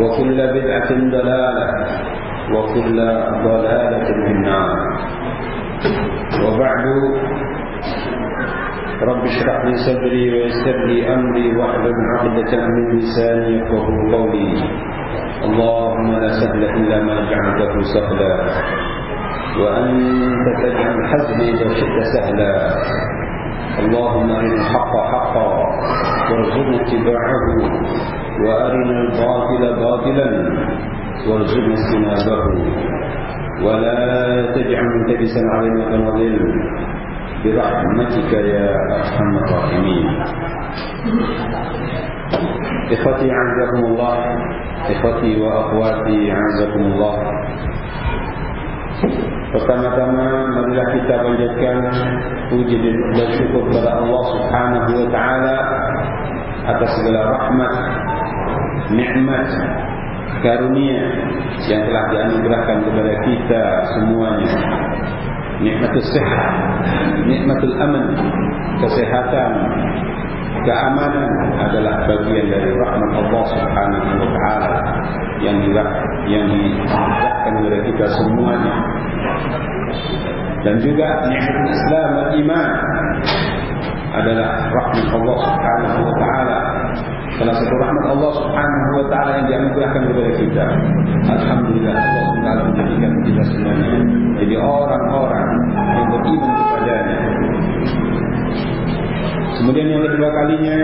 وكل بدعة ضلالة وكل ضلالة في النار. وبعد رب اشرح لي صدري ويسر لي أمري واحلل عقدة من لساني يفقهوا قولي. اللهم لا سهل إلا ما جعلته سهلا وأنت تجعل الحزن إذا شئت سهلا. اللهم أرنا الحق حقا وارزقنا اتباعه وأرنا الباطل باطلا وارزقنا اجتنابه. ولا تجعل ملتبسا علينا فنضل برحمتك يا أرحم الراحمين. إخوتي عزكم الله. Ikhwati wa akhwati Azakumullah Pertama-tama Marilah kita panjatkan Puji dan syukur kepada Allah Subhanahu wa ta'ala Atas segala rahmat Ni'mat Karunia Yang telah dianugerahkan kepada kita Semuanya. Nikmatul sehat Nikmatul aman Kesehatan keamanan adalah bagian dari rahmat Allah Subhanahu wa taala yang dilah yang diberikan kepada kita semuanya. Dan juga nikmat Islam dan iman adalah rahmat Allah Subhanahu wa taala. Salah satu rahmat Allah Subhanahu wa taala yang dianugerahkan kepada kita. Alhamdulillah Allah Subhanahu menjadikan kita semuanya jadi orang-orang yang beriman kepadanya Kemudian yang kedua kalinya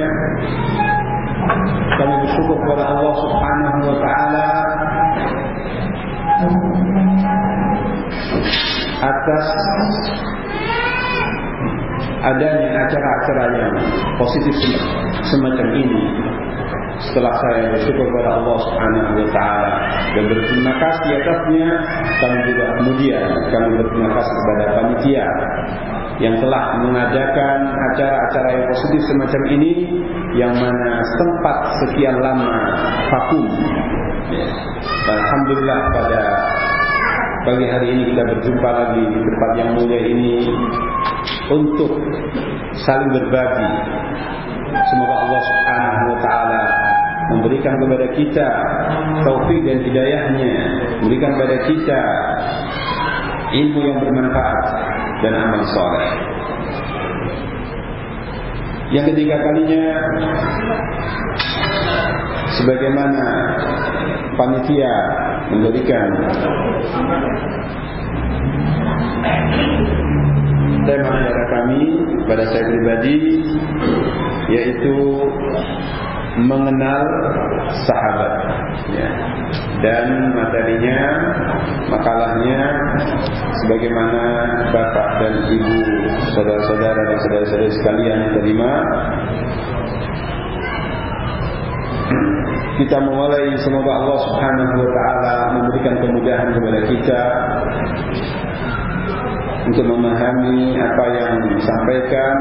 kami bersyukur kepada Allah Subhanahu wa taala atas adanya acara-acara yang positif semacam ini setelah saya bersyukur kepada Allah Subhanahu wa taala dan berterima kasih atasnya kami juga kemudian kami berterima kasih kepada panitia yang telah mengadakan acara-acara yang positif semacam ini yang mana sempat sekian lama vakum. Alhamdulillah pada pagi hari ini kita berjumpa lagi di tempat yang mulia ini untuk saling berbagi. Semoga Allah Subhanahu wa taala memberikan kepada kita taufik dan hidayahnya, memberikan kepada kita ilmu yang bermanfaat dan amal soleh. Yang ketiga kalinya, sebagaimana panitia memberikan tema acara kami pada saya pribadi, yaitu mengenal sahabat ya. dan materinya makalahnya sebagaimana bapak dan ibu saudara-saudara dan saudara-saudara sekalian terima kita memulai semoga Allah Subhanahu wa taala memberikan kemudahan kepada kita untuk memahami apa yang disampaikan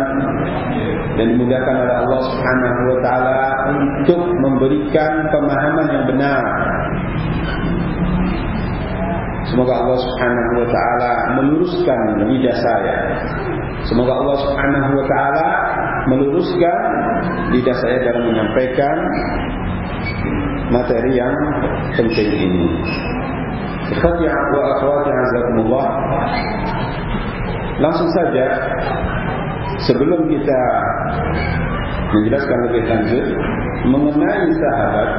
dan dimudahkan oleh Allah Subhanahu wa taala untuk memberikan pemahaman yang benar. Semoga Allah Subhanahu wa taala meluruskan lidah saya. Semoga Allah Subhanahu wa taala meluruskan lidah saya dalam menyampaikan materi yang penting ini. Ikhwati wa akhwati azakumullah. Langsung saja sebelum kita menjelaskan lebih lanjut mengenai sahabat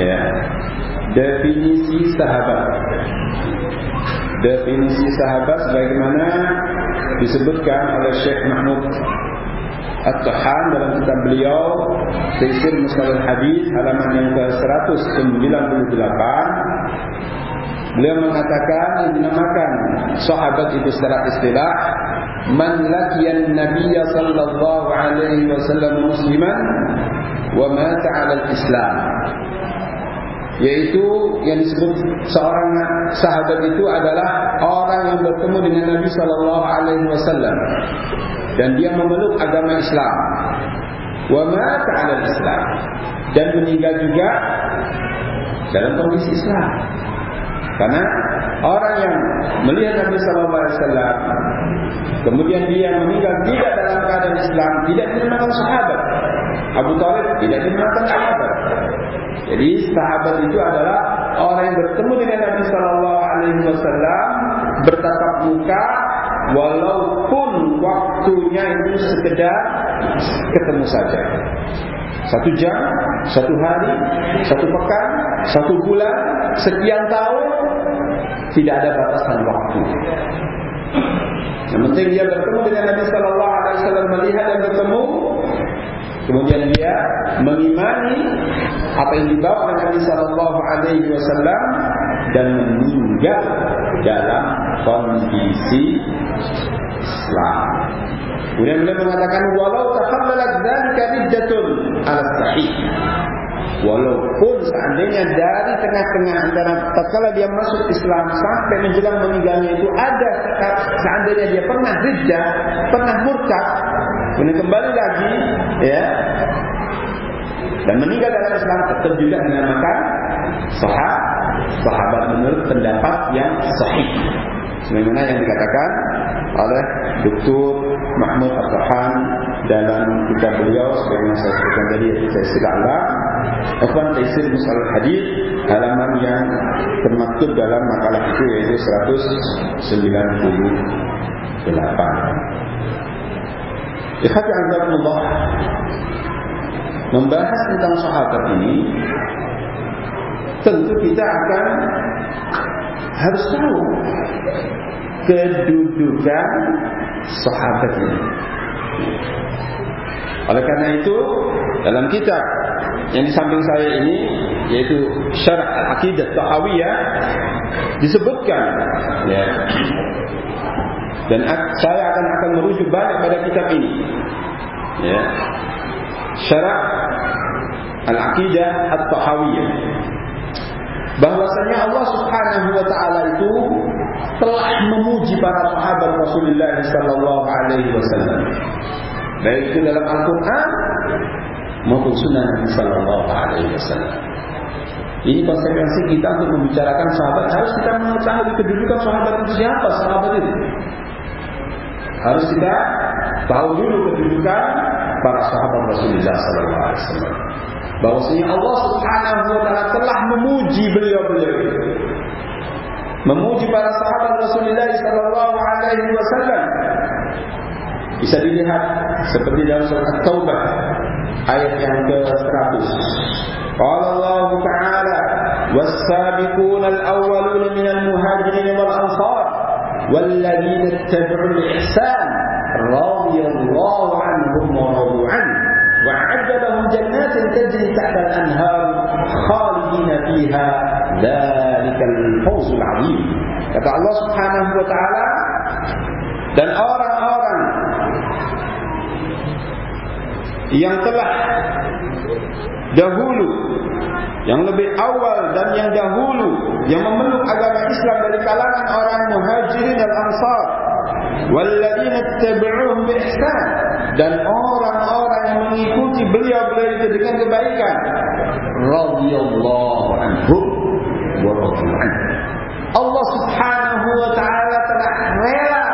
ya. Definisi sahabat. Definisi sahabat sebagaimana disebutkan oleh Syekh Mahmud At-Tahan dalam kitab beliau Tafsir Musnad Hadis halaman yang ke-198 Beliau mengatakan yang dinamakan sahabat itu secara istilah man laqiyan nabiyya sallallahu alaihi wasallam musliman wa mata 'ala al-islam. Yaitu yang disebut seorang sahabat itu adalah orang yang bertemu dengan Nabi sallallahu alaihi wasallam dan dia memeluk agama Islam. Wa mata 'ala Islam dan meninggal juga dalam kondisi Islam. Karena orang yang melihat Nabi sallallahu alaihi wasallam kemudian dia meninggal tidak dalam keadaan Islam, tidak dinamakan sahabat. Abu Talib tidak dinamakan sahabat. Jadi sahabat itu adalah orang yang bertemu dengan Nabi sallallahu alaihi wasallam bertatap muka walaupun waktunya itu sekedar ketemu saja. Satu jam, satu hari, satu pekan, satu bulan, sekian tahun, tidak ada batasan waktu. Yang penting dia bertemu dengan Nabi Sallallahu Alaihi Wasallam melihat dan bertemu, kemudian dia mengimani apa yang dibawa oleh Nabi Sallallahu Alaihi Wasallam dan meninggal dalam kondisi Islam. Kemudian beliau mengatakan walau tahammalat dzalika riddatun ala sahih. Walaupun seandainya dari tengah-tengah antara tatkala dia masuk Islam sampai menjelang meninggalnya itu ada seandainya dia pernah riddah, pernah murtad, kemudian kembali lagi ya dan meninggal dalam Islam tetap juga dinamakan sahabat sahabat menurut pendapat yang sahih sebagaimana yang dikatakan oleh Dr. Mahmud Abdurrahman dalam kitab beliau sebagaimana saya sebutkan tadi yaitu Taisir Allah Afwan Taisir Musalah Hadith halaman yang termaktub dalam makalah itu yaitu 198 Ikhati Azabullah Membahas tentang sahabat ini Tentu kita akan Harus tahu kedudukan sahabat ini. Oleh karena itu, dalam kitab yang di samping saya ini, yaitu Syarah Al-Aqidah Tahawiyah, disebutkan, ya, dan saya akan akan merujuk balik pada kitab ini. Ya. Syarah Al-Aqidah At-Tahawiyah bahwasanya Allah Subhanahu wa taala itu telah memuji para sahabat Rasulullah sallallahu alaihi wasallam. Baik itu dalam Al-Qur'an maupun Nabi sallallahu alaihi wasallam. Ini konsekuensi kita untuk membicarakan sahabat harus kita mengetahui kedudukan sahabat itu siapa sahabat itu. Harus kita tahu dulu kedudukan para sahabat Rasulullah sallallahu alaihi wasallam Bahwasanya Allah Subhanahu wa taala telah memuji beliau-beliau memuji para sahabat Rasulullah sallallahu alaihi wasallam. Bisa dilihat seperti dalam surat At-Taubah ayat yang ke-100. Qala Allah Ta'ala was-sabiquna al-awwaluna minal muhajirin wal ansar wal-ladzina ittabi'u al-ihsan radiyallahu anhum wa radu anhu وأعد لهم جنات تجري تحت الأنهار خالدين فيها ذلك الفوز العظيم kata Allah Subhanahu wa taala dan orang-orang yang telah dahulu yang lebih awal dan yang dahulu yang memeluk agama Islam dari kalangan orang muhajirin dan ansar walladzina tabi'uhum bi ihsan dan orang-orang yang mengikuti beliau-beliau itu dengan kebaikan. Radhiyallahu anhum wa radhiyallahu Allah Subhanahu wa taala telah rela.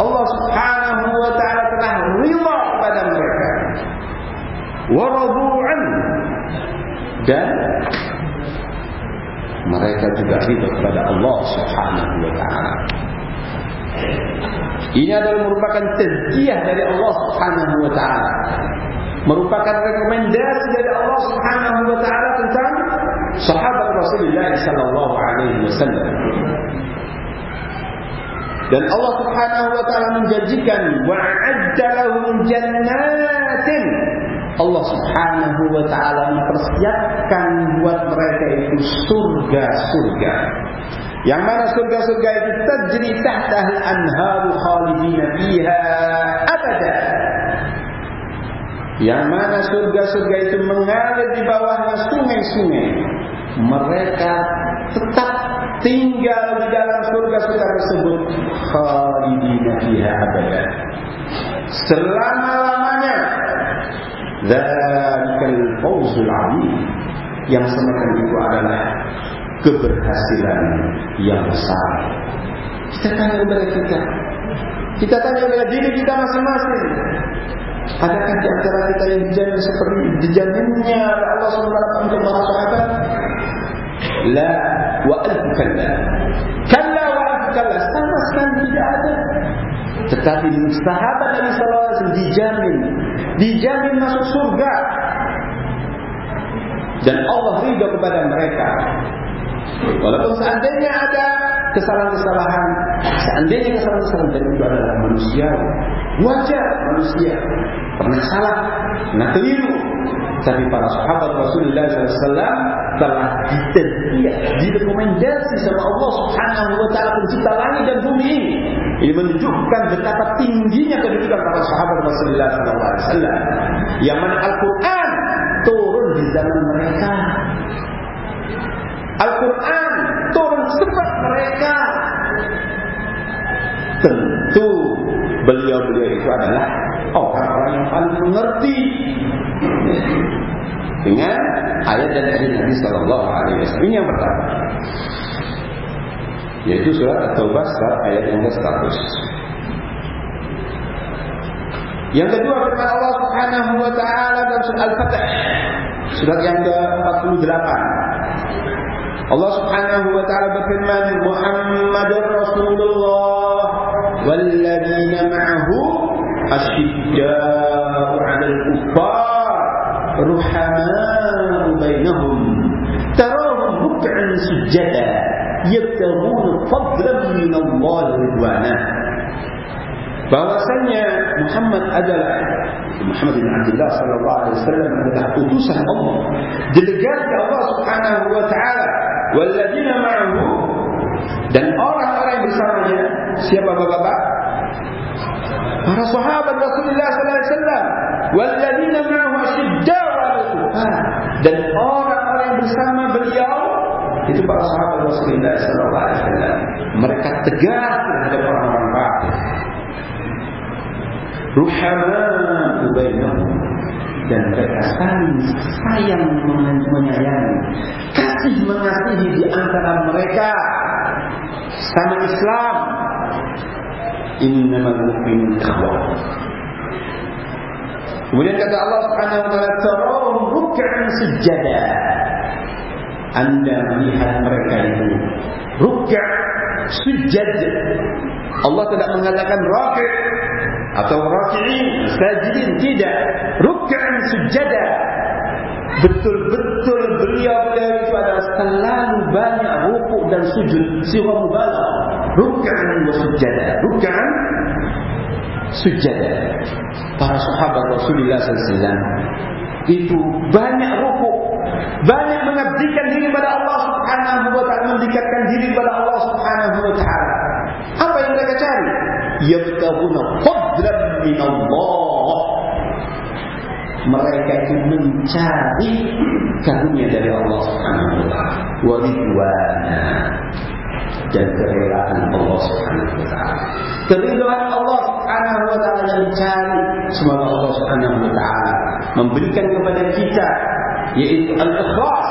Allah Subhanahu wa taala telah rela kepada mereka. Wa radhu'an dan mereka juga ridha kepada Allah Subhanahu wa taala ini adalah merupakan tazkiyah dari Allah Subhanahu wa taala. Merupakan rekomendasi dari Allah Subhanahu wa taala tentang sahabat Rasulullah sallallahu alaihi wasallam. Dan Allah Subhanahu wa taala menjanjikan wa'adda lahum jannatin Allah Subhanahu wa taala mempersiapkan buat mereka itu surga-surga. Yang mana surga-surga itu tajri tahta al-anharu khalidina fiha abada. Yang mana surga-surga itu mengalir di bawahnya sungai-sungai. Mereka tetap tinggal di dalam surga-surga tersebut khalidina fiha abada. Selama-lamanya. Dzalikal fawzul 'azim. Yang semacam itu adalah keberhasilan yang besar. Kita tanya kepada kita. Kita tanya kepada diri kita masing-masing. Adakah di antara kita yang dijamin seperti dijaminnya Allah SWT untuk sahabat? La wa alfu kalla. Kalla wa alfu kalla. Sama sekali tidak ada. Tetapi sahabat Nabi SAW dijamin. Dijamin masuk surga. Dan Allah ridha kepada mereka. Walaupun seandainya ada kesalahan-kesalahan, seandainya kesalahan-kesalahan dari itu adalah manusia, wajar manusia pernah salah, pernah keliru. Tapi para sahabat Rasulullah SAW telah ditezkiah, direkomendasi sama Allah Subhanahu Wa Taala pencipta langit dan bumi ini. Ini menunjukkan betapa tingginya kedudukan para sahabat Rasulullah SAW. Yang mana Al-Quran turun di zaman mereka Al-Quran turun sebab mereka. Tentu beliau-beliau itu adalah orang-orang yang paling mengerti. Dengan ayat dan hadis Nabi Wasallam. Ini yang pertama. Yaitu surat At-Taubah surat ayat yang ke-100 Yang kedua firman Allah Subhanahu wa taala dalam surat Al-Fatih. Surat yang ke-48 Allah Subhanahu wa taala berfirman Muhammadur Rasulullah walladzina ma'ahu asyidda'u 'alal kuffar ruhama'u bainahum tarahum ruk'an sujada yabtaghuna fadlan min Allah ridwana bahwasanya Muhammad adalah Muhammad bin Abdullah sallallahu alaihi wasallam adalah utusan Allah delegasi Allah Subhanahu wa taala walladzina ma'ahu. Dan orang-orang bersamanya siapa bapak-bapak? Para sahabat Rasulullah sallallahu alaihi wasallam. Walladzina ma'ahu kuffar dan orang-orang bersama beliau itu para sahabat Rasulullah sallallahu alaihi wasallam. Mereka tegas terhadap orang-orang kafir ruhama'u bainahum dan mereka saling sayang menyayangi kasih mengasihi di antara mereka. Sama Islam. Innamal mu'minun ikhwah. Kemudian kata Allah Subhanahu wa taala tarahum ruk'an sujada. Anda melihat mereka itu ruk'a sujud Allah tidak mengatakan raki' atau raki'in sajidin tidak. Ruk'an sujada. Betul-betul beliau-beliau itu adalah selalu banyak rukuk dan sujud. Siwa mubalah ruk'an wa sujada. Ruk'an sujada. Para sahabat Rasulullah SAW itu banyak rukuk. Banyak mengabdikan diri kepada Allah Subhanahu wa taala mendekatkan diri kepada Allah Subhanahu wa taala. Apa yang mereka cari yabtaguna fadlan min Allah mereka itu mencari karunia dari Allah Subhanahu wa ridwana dan kerelaan Allah Subhanahu wa taala. Keridhaan Allah Subhanahu wa taala yang dicari semoga Allah Subhanahu wa taala memberikan kepada kita yaitu al-ikhlas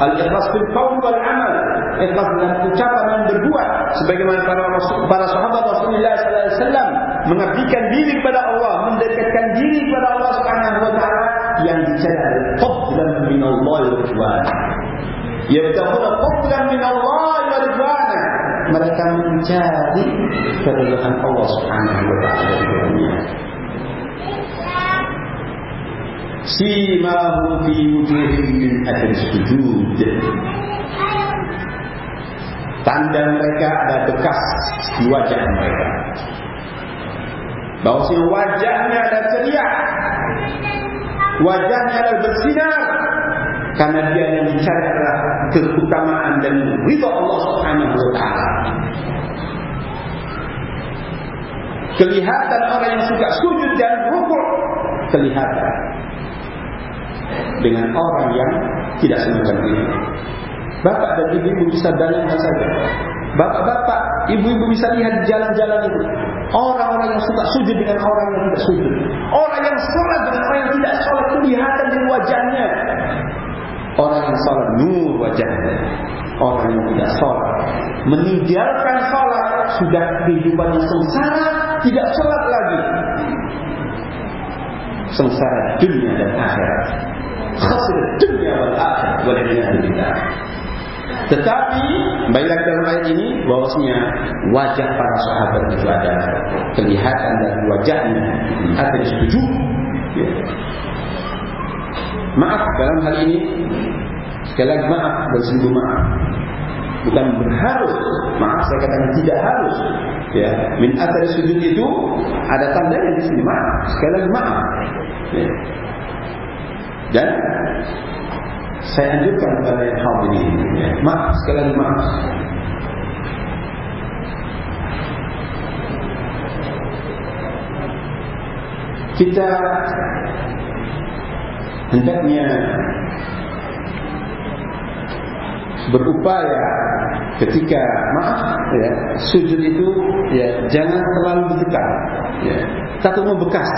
al-ikhlas fil qaul wal amal. Ikhlas dalam ucapan dan berbuat. Sebagaimana para para sahabat Rasulullah sallallahu alaihi wasallam mengabdikan diri kepada Allah mendekatkan diri kepada Allah Subhanahu wa taala yang dicari fadlan min Allah wa ridwan. Yabtahuna fadlan min Allah wa ridwan. Mereka mencari keridhaan Allah Subhanahu wa taala Simahu fi wujuhim min athar sujud. Tanda mereka ada bekas di wajah mereka. Bahawasanya wajahnya ada ceria. Wajahnya ada bersinar. Karena dia yang mencari adalah keutamaan dan ridha Allah subhanahu wa ta'ala. Kelihatan orang yang suka sujud dan rukuk. Kelihatan Dengan orang yang tidak semacam ini Bapak dan ibu-ibu bisa bayangkan saja. Bapak-bapak, ibu-ibu bisa lihat jalan-jalan itu. Orang-orang yang suka sujud dengan orang yang tidak sujud. Orang yang sholat dengan orang yang tidak sholat Kelihatan di wajahnya. Orang yang sholat nur wajahnya. Orang yang tidak sholat. Meninggalkan sholat Sudah kehidupan yang sengsara Tidak sholat lagi. Sengsara dunia dan akhirat Khasir dunia wal akhirat Walaikumsalam tetapi baiklah dalam ayat ini bahwasanya wajah para sahabat itu ada kelihatan dari wajahnya ada setuju. Ya. Maaf dalam hal ini sekali lagi maaf dan sungguh maaf. Bukan berharus, maaf saya katakan tidak harus. Ya, min athar sujud itu ada tandanya di sini maaf. Sekali lagi maaf. Ya. Dan saya anjurkan kepada yang hadirin ya. maaf sekali lagi maaf kita hendaknya berupaya ketika maaf ya sujud itu ya jangan terlalu ditekan ya. Takut membekas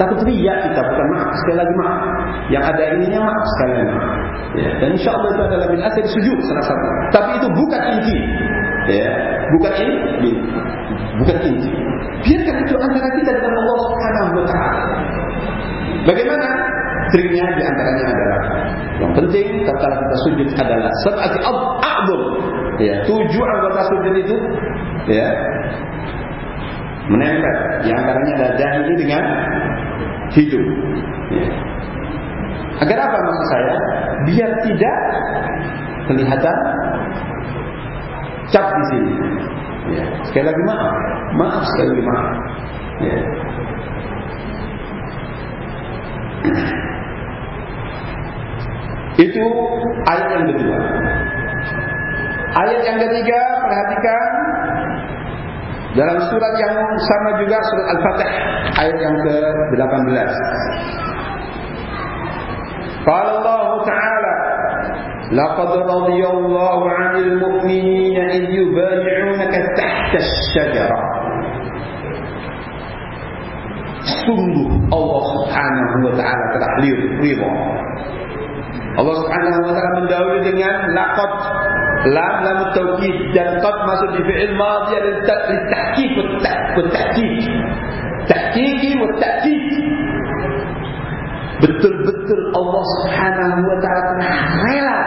Takut riak kita bukan maaf sekali lagi maaf. Yang ada ininya maaf sekali lagi. Ya. Dan insya Allah itu adalah min asir sujud salah satu. Tapi itu bukan inti. Ya. Bukan inti. Bukan inti. Biarkan itu antara kita dengan Allah Subhanahu Wa Taala. Bagaimana? Triknya di antaranya adalah yang penting tatkala kita sujud adalah sab'ati a'dhum. Ya, tujuh anggota sujud itu ya menempel di antaranya ada dahi dengan hidup. Ya. Agar apa maksud saya? Biar tidak kelihatan cap di sini. Ya. Sekali lagi maaf, maaf sekali lagi maaf. Ya. Itu ayat yang kedua. Ayat yang ketiga perhatikan dalam surat yang sama juga surat Al-Fatih ayat yang ke-18. Qala Allah Ta'ala Laqad radiyallahu 'anil mu'minina id yubay'unaka tahta asy-syajarah. Sungguh Allah Subhanahu wa taala telah ridha. Allah Subhanahu wa taala mendahului dengan laqad lam lam taukid dan qad masuk di fi'il madhi dan tahqiq wa tahqiq. Tahqiqi wa tahqiq. Betul-betul Allah Subhanahu wa taala telah rela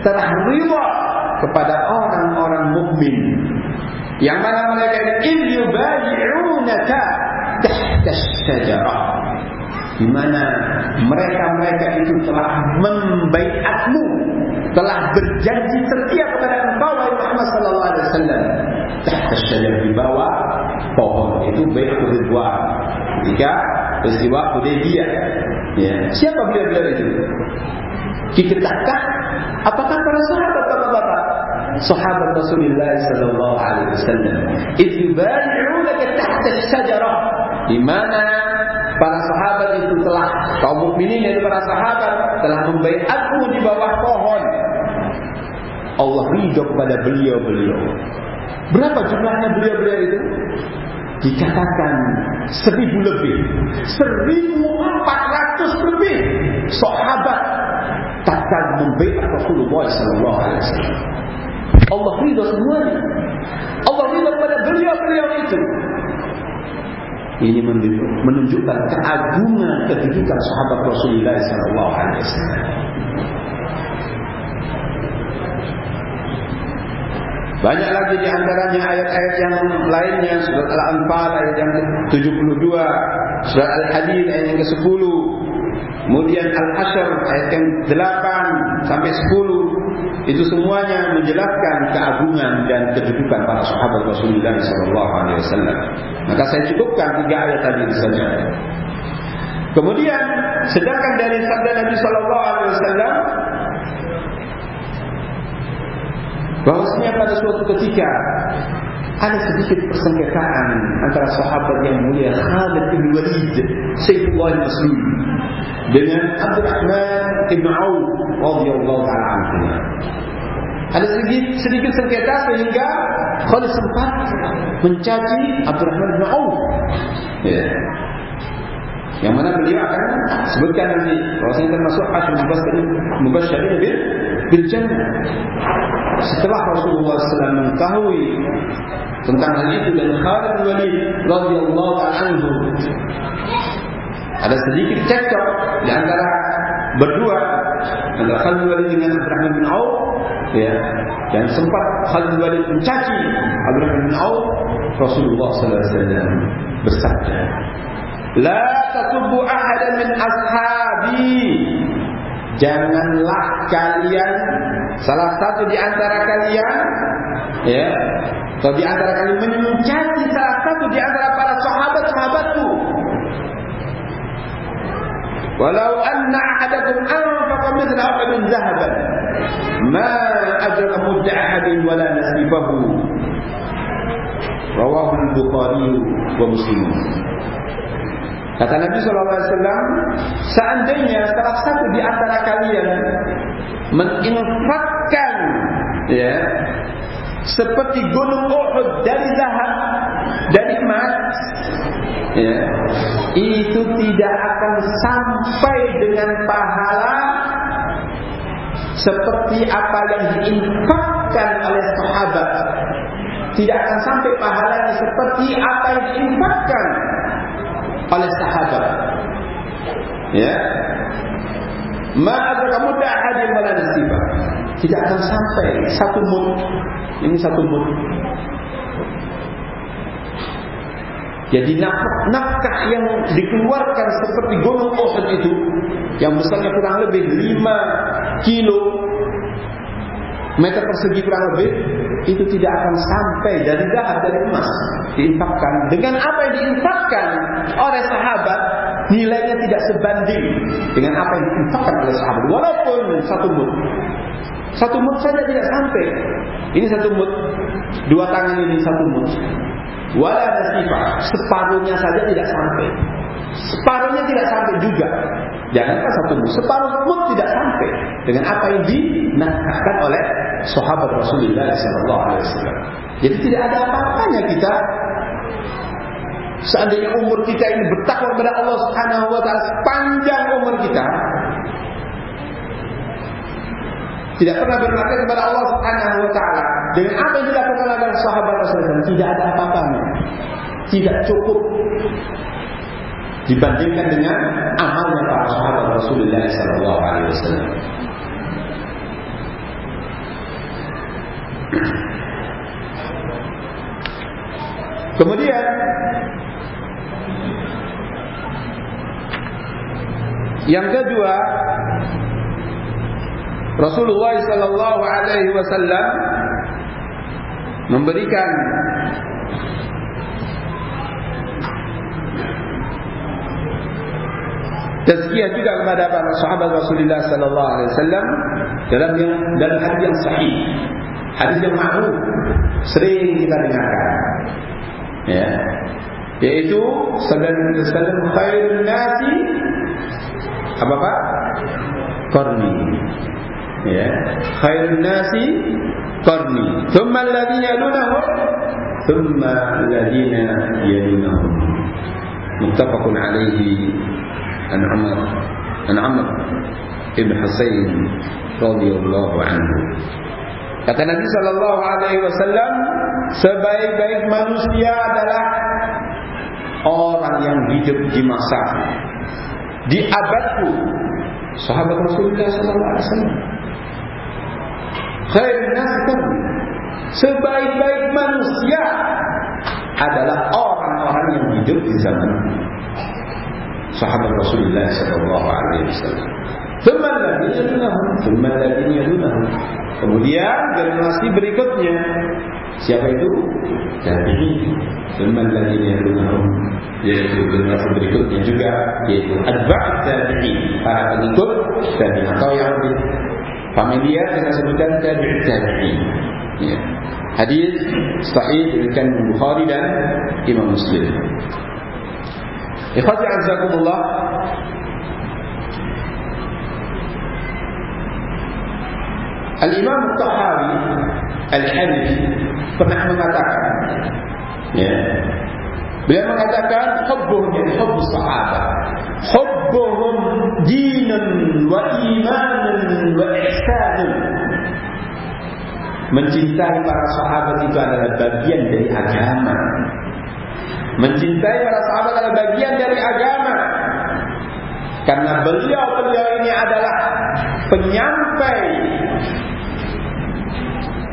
telah rida kepada orang-orang mukmin. Yang mana mereka ini yubayi'unaka tahta syajarah. Di mana mereka-mereka itu telah membaiatmu telah berjanji setia kepada engkau wahai Muhammad sallallahu alaihi wasallam. Tahta syajar di bawah pohon itu baik ridwan ketika peristiwa Hudaybiyah ya. Siapa beliau-beliau itu? Diketahui apakah para sahabat bapak-bapak? Sahabat Rasulullah sallallahu alaihi wasallam itu bay'unaka tahta syajarah di mana para sahabat itu telah kaum mukminin dan para sahabat telah membaiatmu di bawah pohon. Allah ridho kepada beliau-beliau. Berapa jumlahnya beliau-beliau itu? Dikatakan seribu lebih. Seribu empat ratus lebih. Sahabat takkan membaiat Rasulullah sallallahu alaihi wasallam. Allah ridho semuanya. Allah ridho kepada beliau-beliau itu. Ini menunjukkan keagungan kedudukan sahabat Rasulullah sallallahu alaihi wasallam. Banyak lagi di antaranya ayat-ayat yang lainnya surat Al-Anfal ayat yang ke-72, surat Al-Hadid ayat yang ke-10, kemudian Al-Hasyr ayat yang 8 sampai 10. Itu semuanya menjelaskan keagungan dan kedudukan para sahabat Rasulullah sallallahu alaihi wasallam. Maka saya cukupkan tiga ayat tadi saja. Kemudian sedangkan dari sabda Nabi sallallahu alaihi wasallam bahwasanya pada suatu ketika ada sedikit persengketaan antara sahabat yang mulia Khalid bin Walid Sayyidullah Muslim dengan Abdurrahman bin Auf radhiyallahu taala anhu. Ada sedikit sedikit sengketa sehingga Khalid sempat mencaci Abdurrahman bin Auf. Ya. Yang mana beliau akan sebutkan nanti bahwasanya termasuk mubasyirin bil bil jannah. Setelah Rasulullah SAW mengetahui tentang hal itu dan Khalid Walid radhiyallahu anhu ada sedikit cekcok di antara berdua antara Khalid Walid dengan Abdurrahman bin Auf ya dan sempat Khalid Walid mencaci Abdurrahman bin Auf Rasulullah SAW bersabda La tasubbu ahadan min ashabi. Janganlah kalian Salah satu di antara kalian Ya Atau di antara kalian mencaci salah satu di antara para sahabat-sahabatku. Walau anna ahadakum anfaqa mithla ahadin zahaban Ma ajra mudda ahadin wala nasibahu. Rawahu al-Bukhari wa Muslim Kata Nabi SAW, seandainya salah satu di antara kalian menginfakkan ya, seperti gunung Uhud dari zahab, dari emas, ya, itu tidak akan sampai dengan pahala seperti apa yang diinfakkan oleh sahabat. Tidak akan sampai pahalanya seperti apa yang diinfakkan oleh sahabat. Ya. Ma kamu tak hadir wala nasiba. Tidak akan sampai satu mud. Ini satu mud. Jadi nafkah yang dikeluarkan seperti gunung Uhud itu yang besarnya kurang lebih 5 kilo meter persegi kurang lebih itu tidak akan sampai dari zahab dari emas. Diinfakkan. Dengan apa yang diinfakkan oleh sahabat nilainya tidak sebanding dengan apa yang diinfakkan oleh sahabat. Walaupun satu mut. Satu mut saja tidak sampai. Ini satu mut. Dua tangan ini satu mut. Wala nasifah separuhnya saja tidak sampai separuhnya tidak sampai juga. Jangankan satu mut separuh mut tidak sampai dengan apa yang dinafkahkan oleh sahabat Rasulullah sallallahu alaihi. Jadi tidak ada apa-apanya kita. Seandainya umur kita ini bertakwa kepada Allah Subhanahu wa taala sepanjang umur kita tidak pernah bermaksud kepada Allah Subhanahu wa taala. Dengan apa yang dilakukan oleh sahabat Rasulullah tidak ada apa-apanya. Tidak cukup dibandingkan dengan amalnya para sahabat Rasulullah sallallahu alaihi wasallam. Kemudian yang kedua Rasulullah sallallahu alaihi wasallam memberikan tazkiyah juga kepada para sahabat Rasulullah sallallahu alaihi wasallam dalam yang dalam hadis yang sahih hadis yang ma'ruf sering kita dengarkan ya yaitu sallallahu khairun nasi Apa Pak? Qarni. Ya. Khairun nasi qarni. Thumma alladhina yalunahum thumma alladhina yalunahum. Muttafaqun alayhi an Umar an Amr ibn Husain radhiyallahu anhu. Kata Nabi sallallahu alaihi wasallam, sebaik-baik manusia adalah orang yang hidup di masa di abadku sahabat Rasulullah sallallahu alaihi wasallam. Khairun nas sebaik-baik manusia adalah orang-orang yang hidup di zaman sahabat Rasulullah sallallahu alaihi wasallam. Thumma alladhina yadunahum, thumma alladhina yadunahum. Kemudian generasi berikutnya siapa itu? Tabi'in. Thumma alladhina yadunahum yaitu generasi berikutnya juga yaitu adba'at tabi'in, para pengikut tabi'in atau yang familiar kita sebutkan tabi'in tabi'in. Ya. Hadis sahih diriwayatkan Bukhari dan Imam Muslim. Ikhwati azzakumullah Al-Imam Tahawi Al-Hanafi pernah mengatakan ya beliau mengatakan hubbuhum hubbus sahabat hubbuhum dinun wa imanun wa ihsanun mencintai para sahabat itu adalah bagian dari agama mencintai para sahabat adalah bagian dari agama. Karena beliau-beliau ini adalah penyampai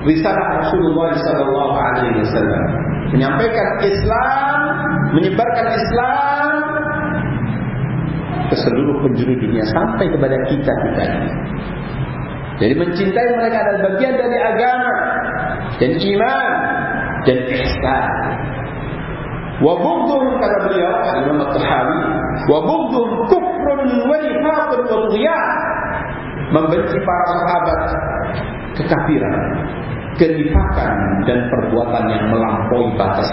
risalah Rasulullah sallallahu alaihi wasallam. Menyampaikan Islam menyebarkan Islam ke seluruh penjuru dunia sampai kepada kita kita. Ini jadi mencintai mereka adalah bagian dari agama dan iman dan ihsan wa bughdhum kata beliau Imam At-Tahawi wa bughdhum kufrun wa nifaqun wa tughyan membenci para sahabat kekafiran kenifakan dan perbuatan yang melampaui batas.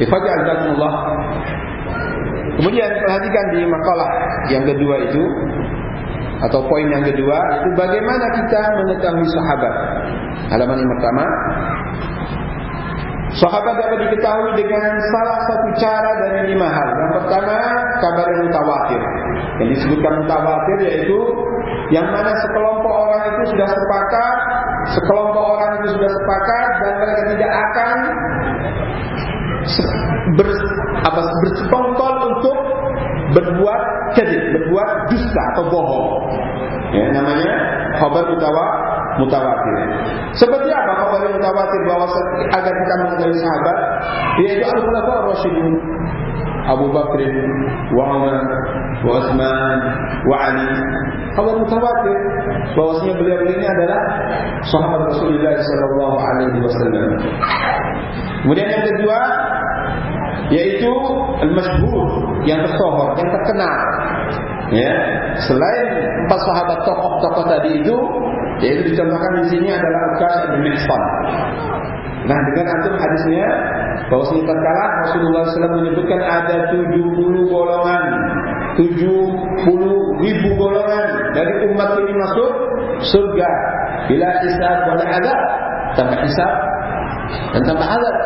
Ifadhi al-Zakumullah Kemudian perhatikan di makalah yang kedua itu Atau poin yang kedua Itu bagaimana kita mengetahui sahabat. Halaman yang pertama Sahabat dapat diketahui dengan salah satu cara dari lima hal. Yang pertama, kabar yang mutawatir. Yang disebutkan mutawatir yaitu yang mana sekelompok orang itu sudah sepakat, sekelompok orang itu sudah sepakat dan mereka tidak akan ber, apa, bersekongkol untuk berbuat kedip, berbuat dusta atau bohong. Ya, namanya kabar mutawatir mutawatir. Seperti apa kabar mutawatir bahwa agar kita mengetahui sahabat yaitu al-khulafa ar-rasyidun Abu Bakr, wa Umar, wa Utsman, wa Ali. Kabar mutawatir bahwasanya beliau ini adalah sahabat Rasulullah sallallahu alaihi wasallam. Kemudian yang kedua yaitu al-masyhur yang tersohor, yang terkenal. Ya, selain empat sahabat tokoh-tokoh tadi itu yaitu dicontohkan di sini adalah Uqas bin Mihsan. Nah, dengan antum hadisnya bahwa sini terkala Rasulullah SAW menyebutkan ada 70 golongan, 70 ribu golongan dari umat ini masuk surga bila hisab wala azab, tanpa hisab dan tanpa azab.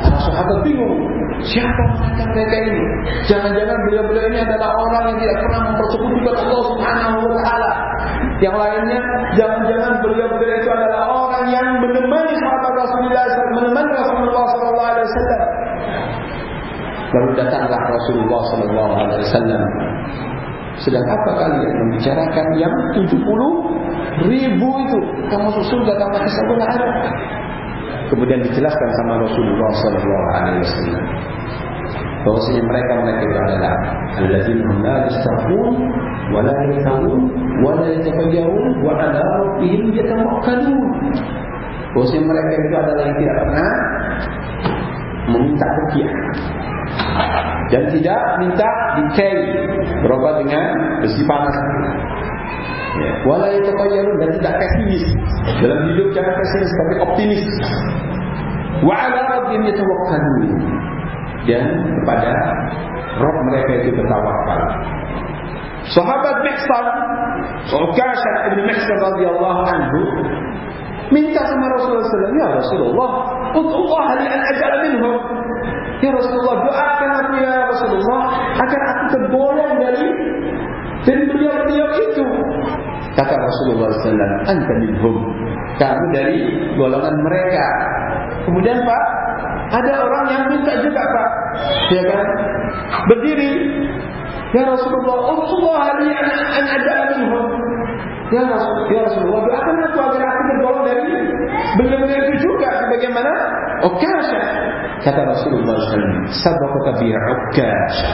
Sahabat bingung, siapa mereka mereka ini? Jangan-jangan beliau-beliau ini adalah orang yang tidak pernah mempersekutukan Allah Subhanahu wa taala. Yang lainnya, jangan-jangan beliau-beliau itu adalah orang yang menemani sahabat Rasulullah SAW, menemani Rasulullah SAW. Lalu datanglah Rasulullah SAW. Sedang apa kalian membicarakan yang 70 ribu itu? Kamu masuk surga tanpa kisah ada. Kemudian dijelaskan sama Rasulullah SAW bahwasanya mereka mereka adalah alladzina hum la yastaqun wa la yahtadun wa la yatafayyarun wa ala rabbihim yatawakkalun bahwasanya mereka itu adalah yang tidak pernah meminta rupiah dan tidak minta dikai berobat dengan besi panas. Ya. wala yatafayyarun dan tidak pesimis dalam hidup jangan pesimis tapi optimis. Wa ala rabbihim yatawakkalun dan kepada Rob mereka itu bertawakal. Sahabat Mihsan, Ukashah bin Mihsan radhiyallahu anhu minta sama Rasulullah SAW, Ya Rasulullah, Allah li an ajal minhum. Ya Rasulullah, doakan aku ya Rasulullah agar aku tergolong dari dari beliau-beliau itu. Kata Rasulullah SAW, Anta minhum. Kamu dari golongan mereka. Kemudian Pak, ada orang yang minta juga Pak. Ya kan? Berdiri. Ya Rasulullah, Allah li an ajal minhum. Ya Rasulullah, ya Rasulullah, doakan aku agar aku tergolong dari beliau-beliau itu juga. Bagaimana? Ukasha. Kata Rasulullah SAW, Sabakaka biha Ukasha.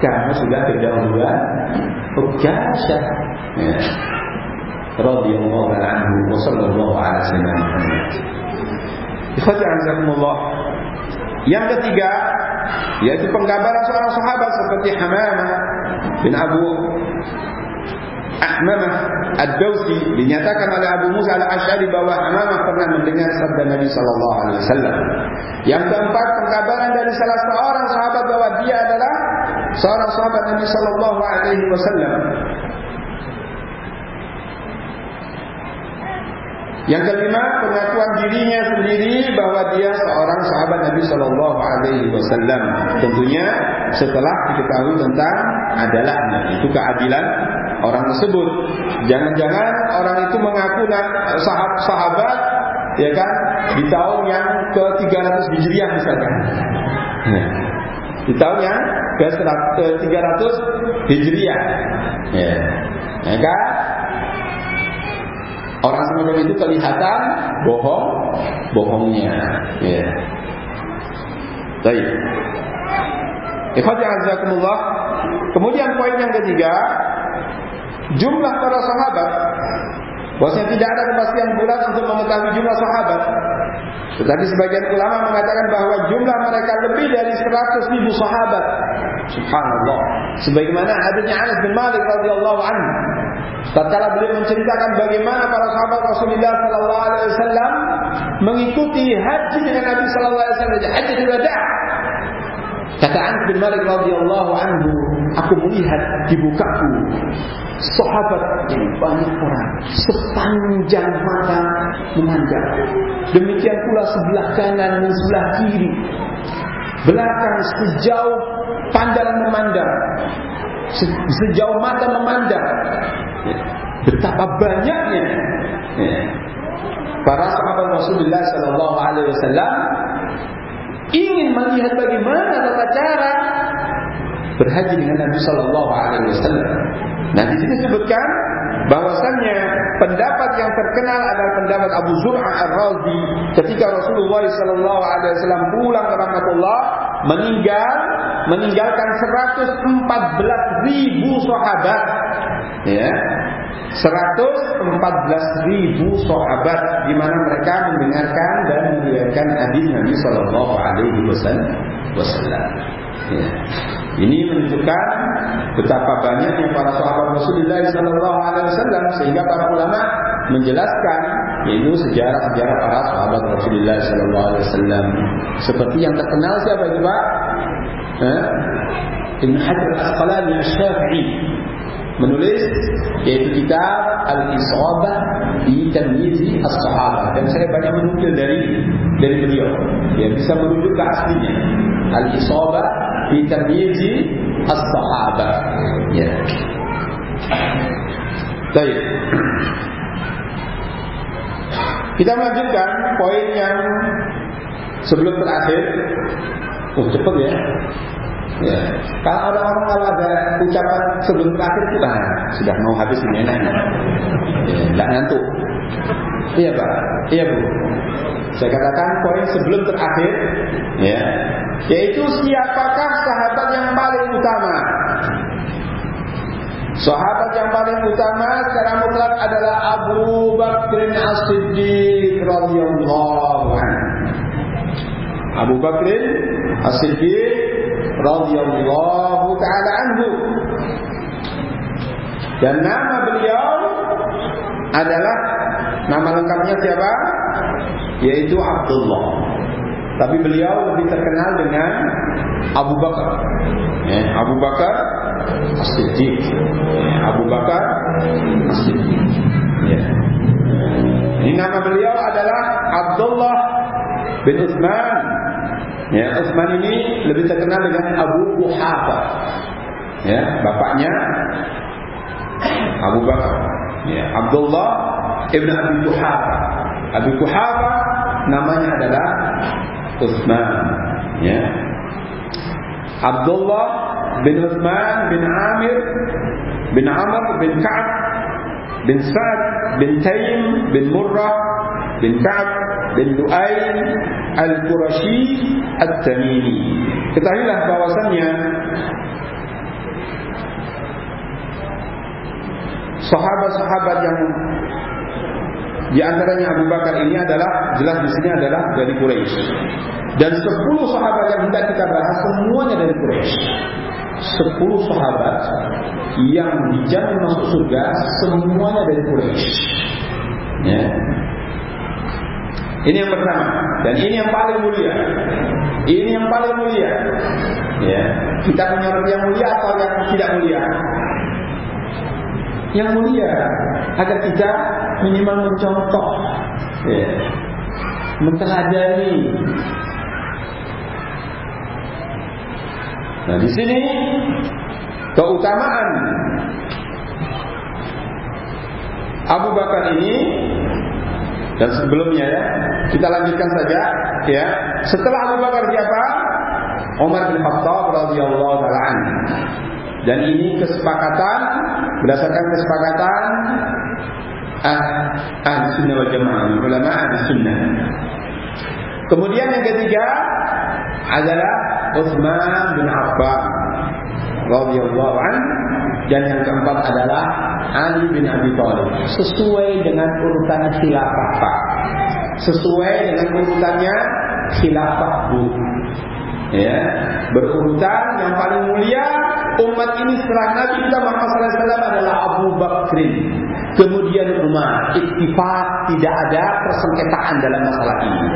Kamu sudah terdahuluan Ukasha. Ya. Radiyallahu anhu wa sallallahu ala sallam Muhammad. Ikhwati'azakumullah. Yang ketiga, yaitu penggambaran seorang sahabat seperti Hamamah bin Abu Ahmamah Ad-Dawsi dinyatakan oleh Abu Musa Al-Ash'ari bahwa Hamamah pernah mendengar sabda Nabi sallallahu alaihi wasallam. Yang keempat, pengkabaran dari salah seorang sahabat bahwa dia adalah seorang sahabat Nabi sallallahu alaihi wasallam. Yang kelima, pengakuan dirinya sendiri bahwa dia seorang sahabat Nabi Sallallahu Alaihi Wasallam. Tentunya setelah diketahui tentang adalahnya, itu keadilan orang tersebut. Jangan-jangan orang itu mengaku sahabat, sahabat, ya kan, di tahun yang ke 300 Hijriah misalkan. Di tahun yang ke 300 Hijriah. Ya. Ya kan? Orang semacam itu kelihatan bohong, bohongnya. Ya. Baik. Ikhwati azakumullah. Kemudian poin yang ketiga, jumlah para sahabat Bahwasanya tidak ada kepastian bulat untuk mengetahui jumlah sahabat. Tetapi sebagian ulama mengatakan bahwa jumlah mereka lebih dari 100 ribu sahabat. Subhanallah. Sebagaimana hadisnya Anas bin Malik radhiyallahu anhu. Tatkala beliau menceritakan bagaimana para sahabat Rasulullah sallallahu alaihi wasallam mengikuti haji dengan Nabi sallallahu alaihi wasallam, haji wada'. Kata Anas bin Malik radhiyallahu anhu, aku melihat di bukaku sahabat yang banyak orang sepanjang mata memandang. Demikian pula sebelah kanan dan sebelah kiri. Belakang sejauh pandangan memandang. Sejauh mata memandang. Betapa banyaknya para sahabat Rasulullah sallallahu alaihi wasallam ingin melihat bagaimana tata cara berhaji dengan Nabi sallallahu alaihi wasallam. Nah, di sini disebutkan bahwasannya pendapat yang terkenal adalah pendapat Abu Zur'ah Ar-Razi ketika Rasulullah sallallahu alaihi wasallam pulang ke rahmatullah meninggal meninggalkan 114 ribu sahabat. Ya 114 ribu sahabat di mana mereka mendengarkan dan meriwayatkan hadis Nabi sallallahu alaihi wasallam ya. Ini menunjukkan betapa banyaknya para sahabat Rasulullah sallallahu alaihi wasallam sehingga para ulama menjelaskan yaitu sejarah-sejarah para sahabat Rasulullah sallallahu alaihi wasallam. Seperti yang terkenal siapa itu, Pak? Ibn Hajar Al-Asqalani Asy-Syafi'i menulis yaitu kitab Al-Isabah di Tamyiz As-Sahabah dan saya banyak menukil dari dari beliau. Ya bisa merujuk ke aslinya. Al-Isabah di Tamyiz As-Sahabah. Ya. Baik. Kita melanjutkan poin yang sebelum terakhir. Oh, cepat ya. Kalau ada orang kalau ada ucapan sebelum terakhir kita sudah mau habis ini enak. Ya, ngantuk. Iya pak, iya bu. Saya katakan poin sebelum terakhir, ya, yaitu siapakah sahabat yang paling utama? Sahabat yang paling utama secara mutlak adalah Abu Bakr As-Siddiq radhiyallahu anhu. Abu Bakr As-Siddiq radhiyallahu taala anhu. Dan nama beliau adalah nama lengkapnya siapa? Yaitu Abdullah. Tapi beliau lebih terkenal dengan Abu Bakar. Ya, Abu Bakar As-Siddiq. Ya, Abu Bakar As-Siddiq. Ya. Ini nama beliau adalah Abdullah bin Uthman. Ya, Uthman ini lebih terkenal dengan Abu Quhafa. Ya, bapaknya Abu Bakar. Ya, Abdullah ibn Abi Quhafa. Abi Quhafa namanya adalah Uthman. Ya. Abdullah bin Uthman bin Amir bin Amr bin Ka'ab bin Sa'ad bin Taim bin Murrah bin Ka'ab bin Lu'ayn Al-Qurashi At-Tamimi. Ketahuilah bahwasannya sahabat-sahabat yang di antaranya Abu Bakar ini adalah jelas di sini adalah dari Quraisy. Dan 10 sahabat yang hendak kita bahas semuanya dari Quraisy. 10 sahabat yang dijamin masuk surga semuanya dari Quraisy. Ya. Ini yang pertama dan ini yang paling mulia. Ini yang paling mulia. Ya. Kita punya yang mulia atau yang tidak mulia? yang mulia agar kita minimal mencontoh ya, menteladani nah di sini keutamaan Abu Bakar ini dan sebelumnya ya kita lanjutkan saja ya. Setelah Abu Bakar siapa? Umar bin Khattab radhiyallahu taala dan ini kesepakatan berdasarkan kesepakatan ah, ahli sunnah wal jamaah, ulama ahli sunnah. Kemudian yang ketiga adalah Utsman bin Affan radhiyallahu an. Dan yang keempat adalah Ali bin Abi Thalib sesuai dengan urutan khilafah Pak. Sesuai dengan urutannya khilafah Bu. Ya, berurutan yang paling mulia umat ini setelah Nabi kita Muhammad SAW adalah Abu Bakr. Kemudian Umar. Ittifaq tidak ada persengketaan dalam masalah ini.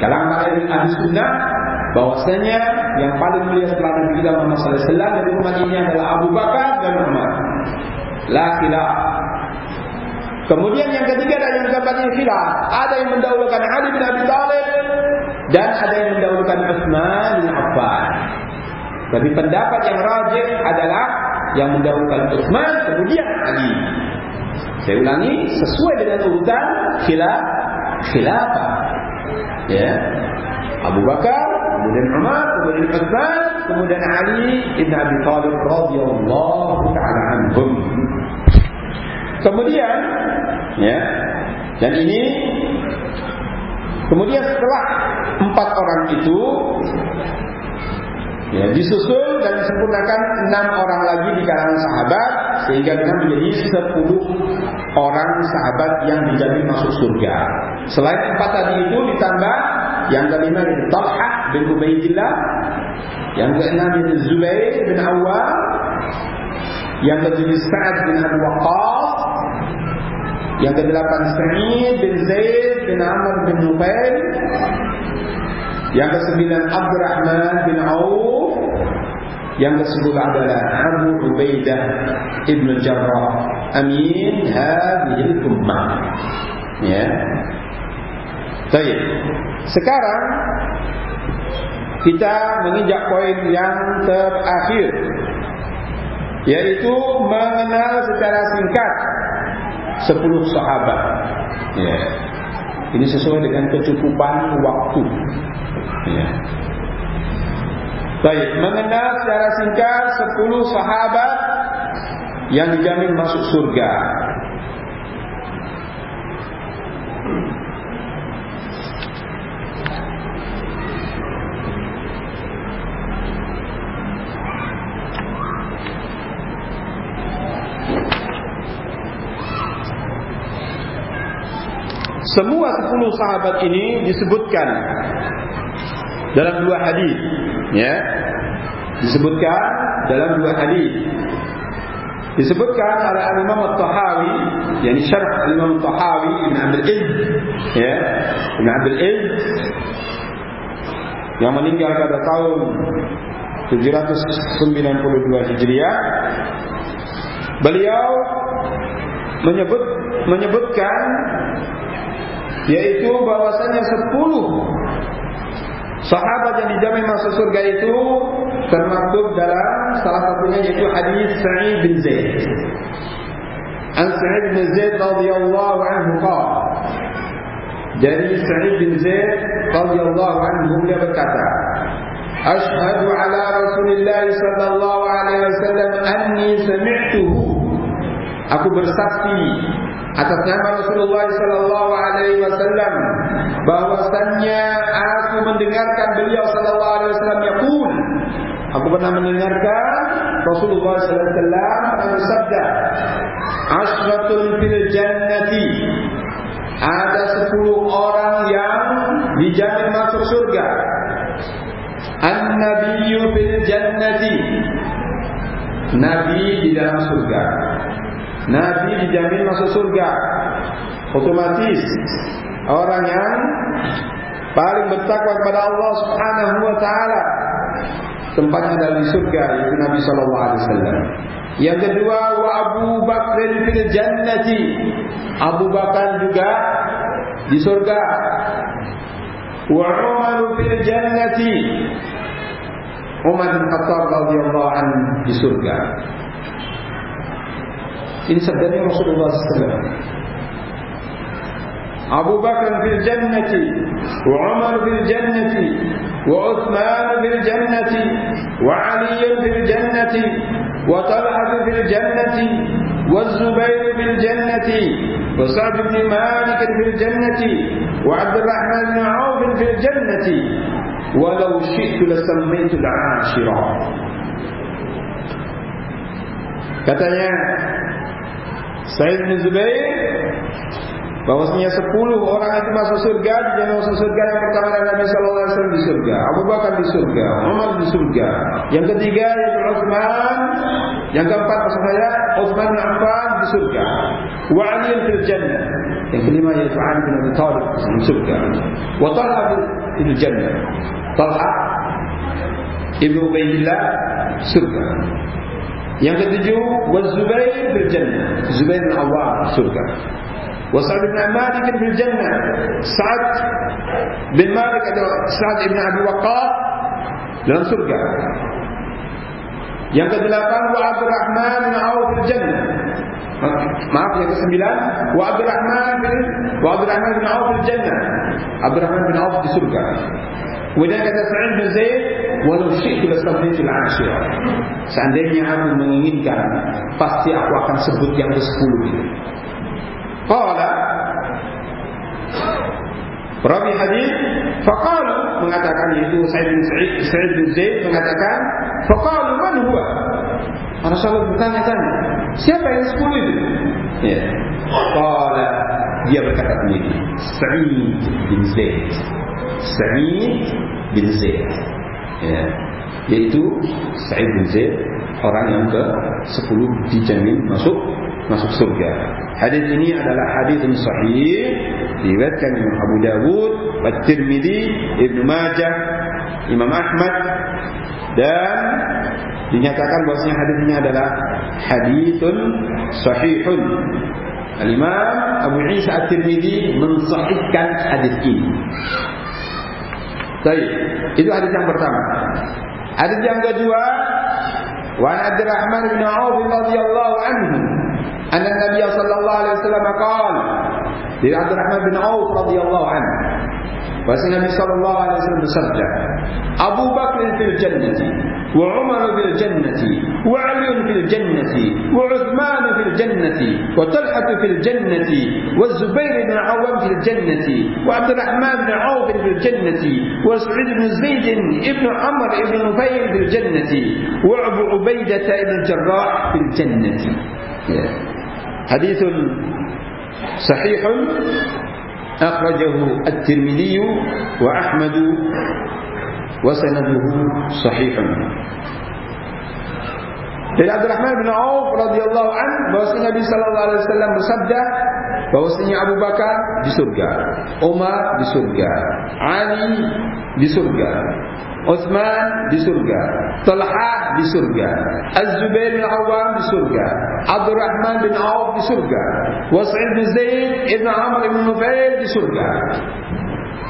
Dalam ahli sunnah bahwasanya yang paling mulia setelah Nabi kita Muhammad SAW dari umat ini adalah Abu Bakar dan Umar la khilaf kemudian yang ketiga dan yang ini khilaf ada yang mendahulukan Ali bin Abi Thalib dan ada yang mendahulukan Utsman bin Affan tapi pendapat yang rajih adalah yang mendahulukan Utsman kemudian Ali. Saya ulangi sesuai dengan urutan khilaf khilafah. Ya. Abu Bakar, kemudian Umar, kemudian Utsman, kemudian Ali bin Abi Thalib radhiyallahu taala anhum. Kemudian ya. Dan ini kemudian setelah empat orang itu Ya, disusul dan disempurnakan enam orang lagi di kalangan sahabat sehingga dengan menjadi sepuluh orang sahabat yang dijamin masuk surga. Selain empat tadi itu ditambah yang kelima itu Talha bin Ubaidillah, yang keenam itu Zubair bin Awwam, yang ketujuh Sa'ad bin Abu Waqqas, yang kedelapan Sa'id bin Zaid bin Amr bin Nufail, yang kesembilan Abdurrahman bin Auf Yang kesepuluh adalah Abu Ubaidah Ibn Jarrah. Amin. Hadihil Ummah Ya. Baik. Sekarang Kita menginjak poin yang terakhir Yaitu Mengenal secara singkat Sepuluh sahabat Ya Ini sesuai dengan kecukupan waktu Ya. Baik, mengenal secara singkat 10 sahabat yang dijamin masuk surga. Semua 10 sahabat ini disebutkan dalam dua hadis ya. Disebutkan dalam dua hadis. Disebutkan oleh Imam At-Tahawi yakni syarah Imam At-Tahawi Ibn Abdul Izz ya. Ibn Abdul Izz yang meninggal pada tahun 792 Hijriah. Beliau menyebut menyebutkan yaitu bahwasanya 10 sahabat yang dijamin masuk surga itu termaktub dalam salah satunya yaitu hadis Sa'id bin Zaid. An Sa'id bin Zaid radhiyallahu anhu qala Dari Sa'id bin Zaid radhiyallahu anhu dia berkata Ashhadu ala Rasulillah sallallahu alaihi wasallam anni sami'tuhu Aku bersaksi atas nama Rasulullah sallallahu alaihi wasallam bahwasannya aku mendengarkan beliau sallallahu alaihi wasallam yaqul. Aku pernah mendengarkan Rasulullah sallallahu alaihi wasallam Ashratul fil jannati. Ada sepuluh orang yang dijamin masuk surga. An-nabiyyu fil jannati. Nabi di dalam surga Nabi dijamin masuk surga. Otomatis Orang yang Paling bertakwa kepada Allah subhanahu wa ta'ala Tempatnya di surga Yaitu Nabi SAW Yang kedua Wa Abu Bakr fil jannati. Abu Bakar juga Di surga. Wa Umar fil jannati. Umar bin Khattab radhiyallahu anhu di surga. Ini sabdanya Rasulullah SAW. Abu Bakar fil jannati, wa Umar fil jannati, wa Uthman fil jannati, wa Ali fil jannati, wa Talha fil jannati, wa Zubair fil jannati, wa Sa'd bin Malik fil jannati, wa Abdul Rahman bin Auf fil jannati, walau syi'tu lasammaitu al-'ashira katanya Said bin Zubair bahwasanya 10 orang itu masuk surga dan masuk surga yang pertama adalah Nabi sallallahu alaihi wasallam di surga. Abu Bakar di surga Umar di surga. Yang ketiga yaitu Utsman yang keempat maksud saya Utsman bin di surga. Wa Ali fil jannah. Yang kelima yaitu Ali bin Abi Thalib di surga. Wa Talha fil jannah. Talha Ibnu Ubaidillah surga. Yang ketujuh wa Zubair bil jannah. Zubair bin Awwam surga. Wa Sa'd bin Malik bil jannah. Sa'd bin Malik atau Sa'd bin Abi Waqqas dalam surga. Yang kedelapan wa Abdurrahman bin Auf bil jannah. Maaf yang kesembilan wa Abdurrahman bin wa Abdurrahman bin Auf bil jannah. Abdurrahman bin Auf di surga. Kemudian kata Sa'id bin Zaid, walau syi'tu lastabnitu al-ashira. Seandainya aku menginginkan, pasti aku akan sebut yang ke-10 itu. Qala Rabi hadis faqalu mengatakan itu Sa'id bin Sa'id Sa'id bin Zaid mengatakan faqalu man huwa? Rasulullah bertanya-tanya, siapa yang 10 itu? Ya. Qala dia berkata begini, Sa'id bin Zaid. Sa'id bin Zaid. Ya. Yaitu Sa'id bin Zaid Orang yang ke 10 dijamin masuk Masuk surga. Hadis ini adalah hadis yang sahih Diriwayatkan Imam Abu Dawud At-Tirmidhi Ibn Majah Imam Ahmad Dan Dinyatakan bahasanya hadis ini adalah Hadithun Sahihun. Al-Imam Abu Isa At-Tirmidhi Mensahihkan hadis ini Baik, itu hadis yang pertama. Hadis yang kedua, wa Abdurrahman bin Auf radhiyallahu anhu, anna Nabi sallallahu alaihi wasallam qala, dari Abdurrahman bin Auf radhiyallahu anhu, بس النبي صلى الله عليه وسلم صدق أبو بكر في الجنة وعمر في الجنة وعلي في الجنة وعثمان في الجنة وطلحة في الجنة والزبير بن عوام في الجنة وعبد الرحمن بن عوف في الجنة وسعيد بن زيد بن عمر بن نفيل في الجنة وأبو عبيدة بن الجراح في الجنة حديث صحيح أخرجه الترمذي وأحمد وسنده صحيح. Dari Abdul Rahman bin Auf radhiyallahu an bahwa Nabi sallallahu alaihi wasallam bersabda bahwasanya Abu Bakar di surga, Umar di surga, Ali di surga, Uthman di surga, Talha di surga, Az-Zubair bin Awam di surga, Abdul Rahman bin Auf di surga, Was'id bin Zaid ibn Amr ibn Nufail di surga.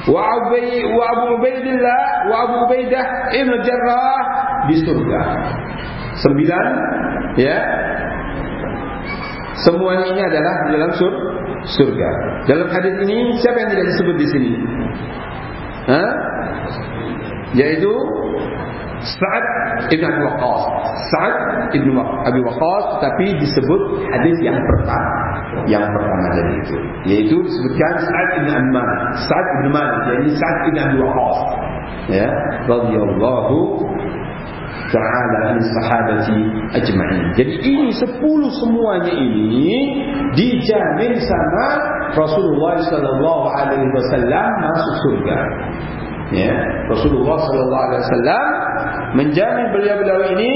Wa Abu Ubaidillah wa Abu Ubaidah Jarrah di surga. Sembilan ya. Semuanya ini adalah dalam sur surga. Dalam hadis ini siapa yang tidak disebut di sini? Ha? Yaitu Sa'ad Ibn Abi Waqqas Sa'ad Ibn Abi Waqqas Tapi disebut hadis yang pertama Yang pertama dari itu Yaitu disebutkan Sa'ad Ibn Amman Sa'ad Ibn Malik Jadi Sa'ad Ibn Abi Waqqas Ya Radiyallahu Ta'ala Ani sahabati ajma'in Jadi ini sepuluh semuanya ini Dijamin sama Rasulullah Sallallahu Alaihi Wasallam Masuk surga ya Rasulullah sallallahu alaihi wasallam menjamin beliau-beliau ini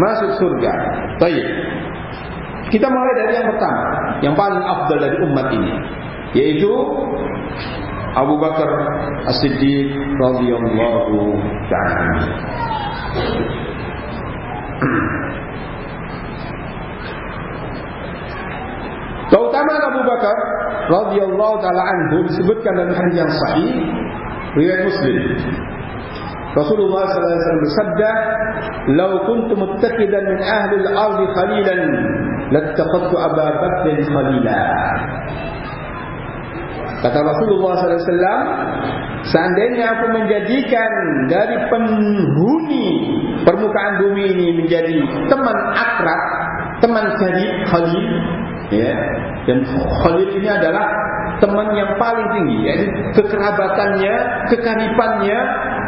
masuk surga. Baik. Kita mulai dari yang pertama, yang paling afdal dari umat ini, yaitu Abu Bakar As-Siddiq radhiyallahu ta'ala. Keutamaan Abu Bakar radhiyallahu taala anhu disebutkan dalam hadis yang sahih riwayat Muslim. Rasulullah sallallahu alaihi wasallam bersabda, "Lau kuntu muttaqidan min ahli al-ardi khalilan, lattaqadtu Abu Bakr khalila." Kata Rasulullah wasallam, seandainya aku menjadikan dari penghuni permukaan bumi ini menjadi teman akrab, teman karib, khalil, ya. Dan khalil ini adalah teman yang paling tinggi yaitu kekerabatannya, kekaripannya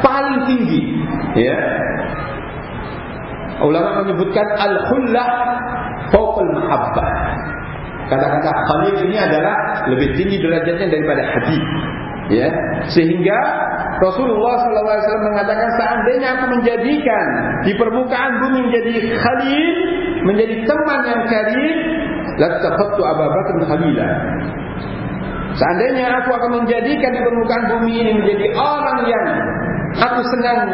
paling tinggi ya. Ulama menyebutkan al-khullah fawqal mahabbah. Kata-kata khalil ini adalah lebih tinggi derajatnya daripada habib. Ya, sehingga Rasulullah SAW mengatakan seandainya aku menjadikan di permukaan bumi menjadi khalil, menjadi teman yang karib, lattaqattu Abu Bakar khalila. Seandainya aku akan menjadikan di permukaan bumi ini menjadi orang yang aku senang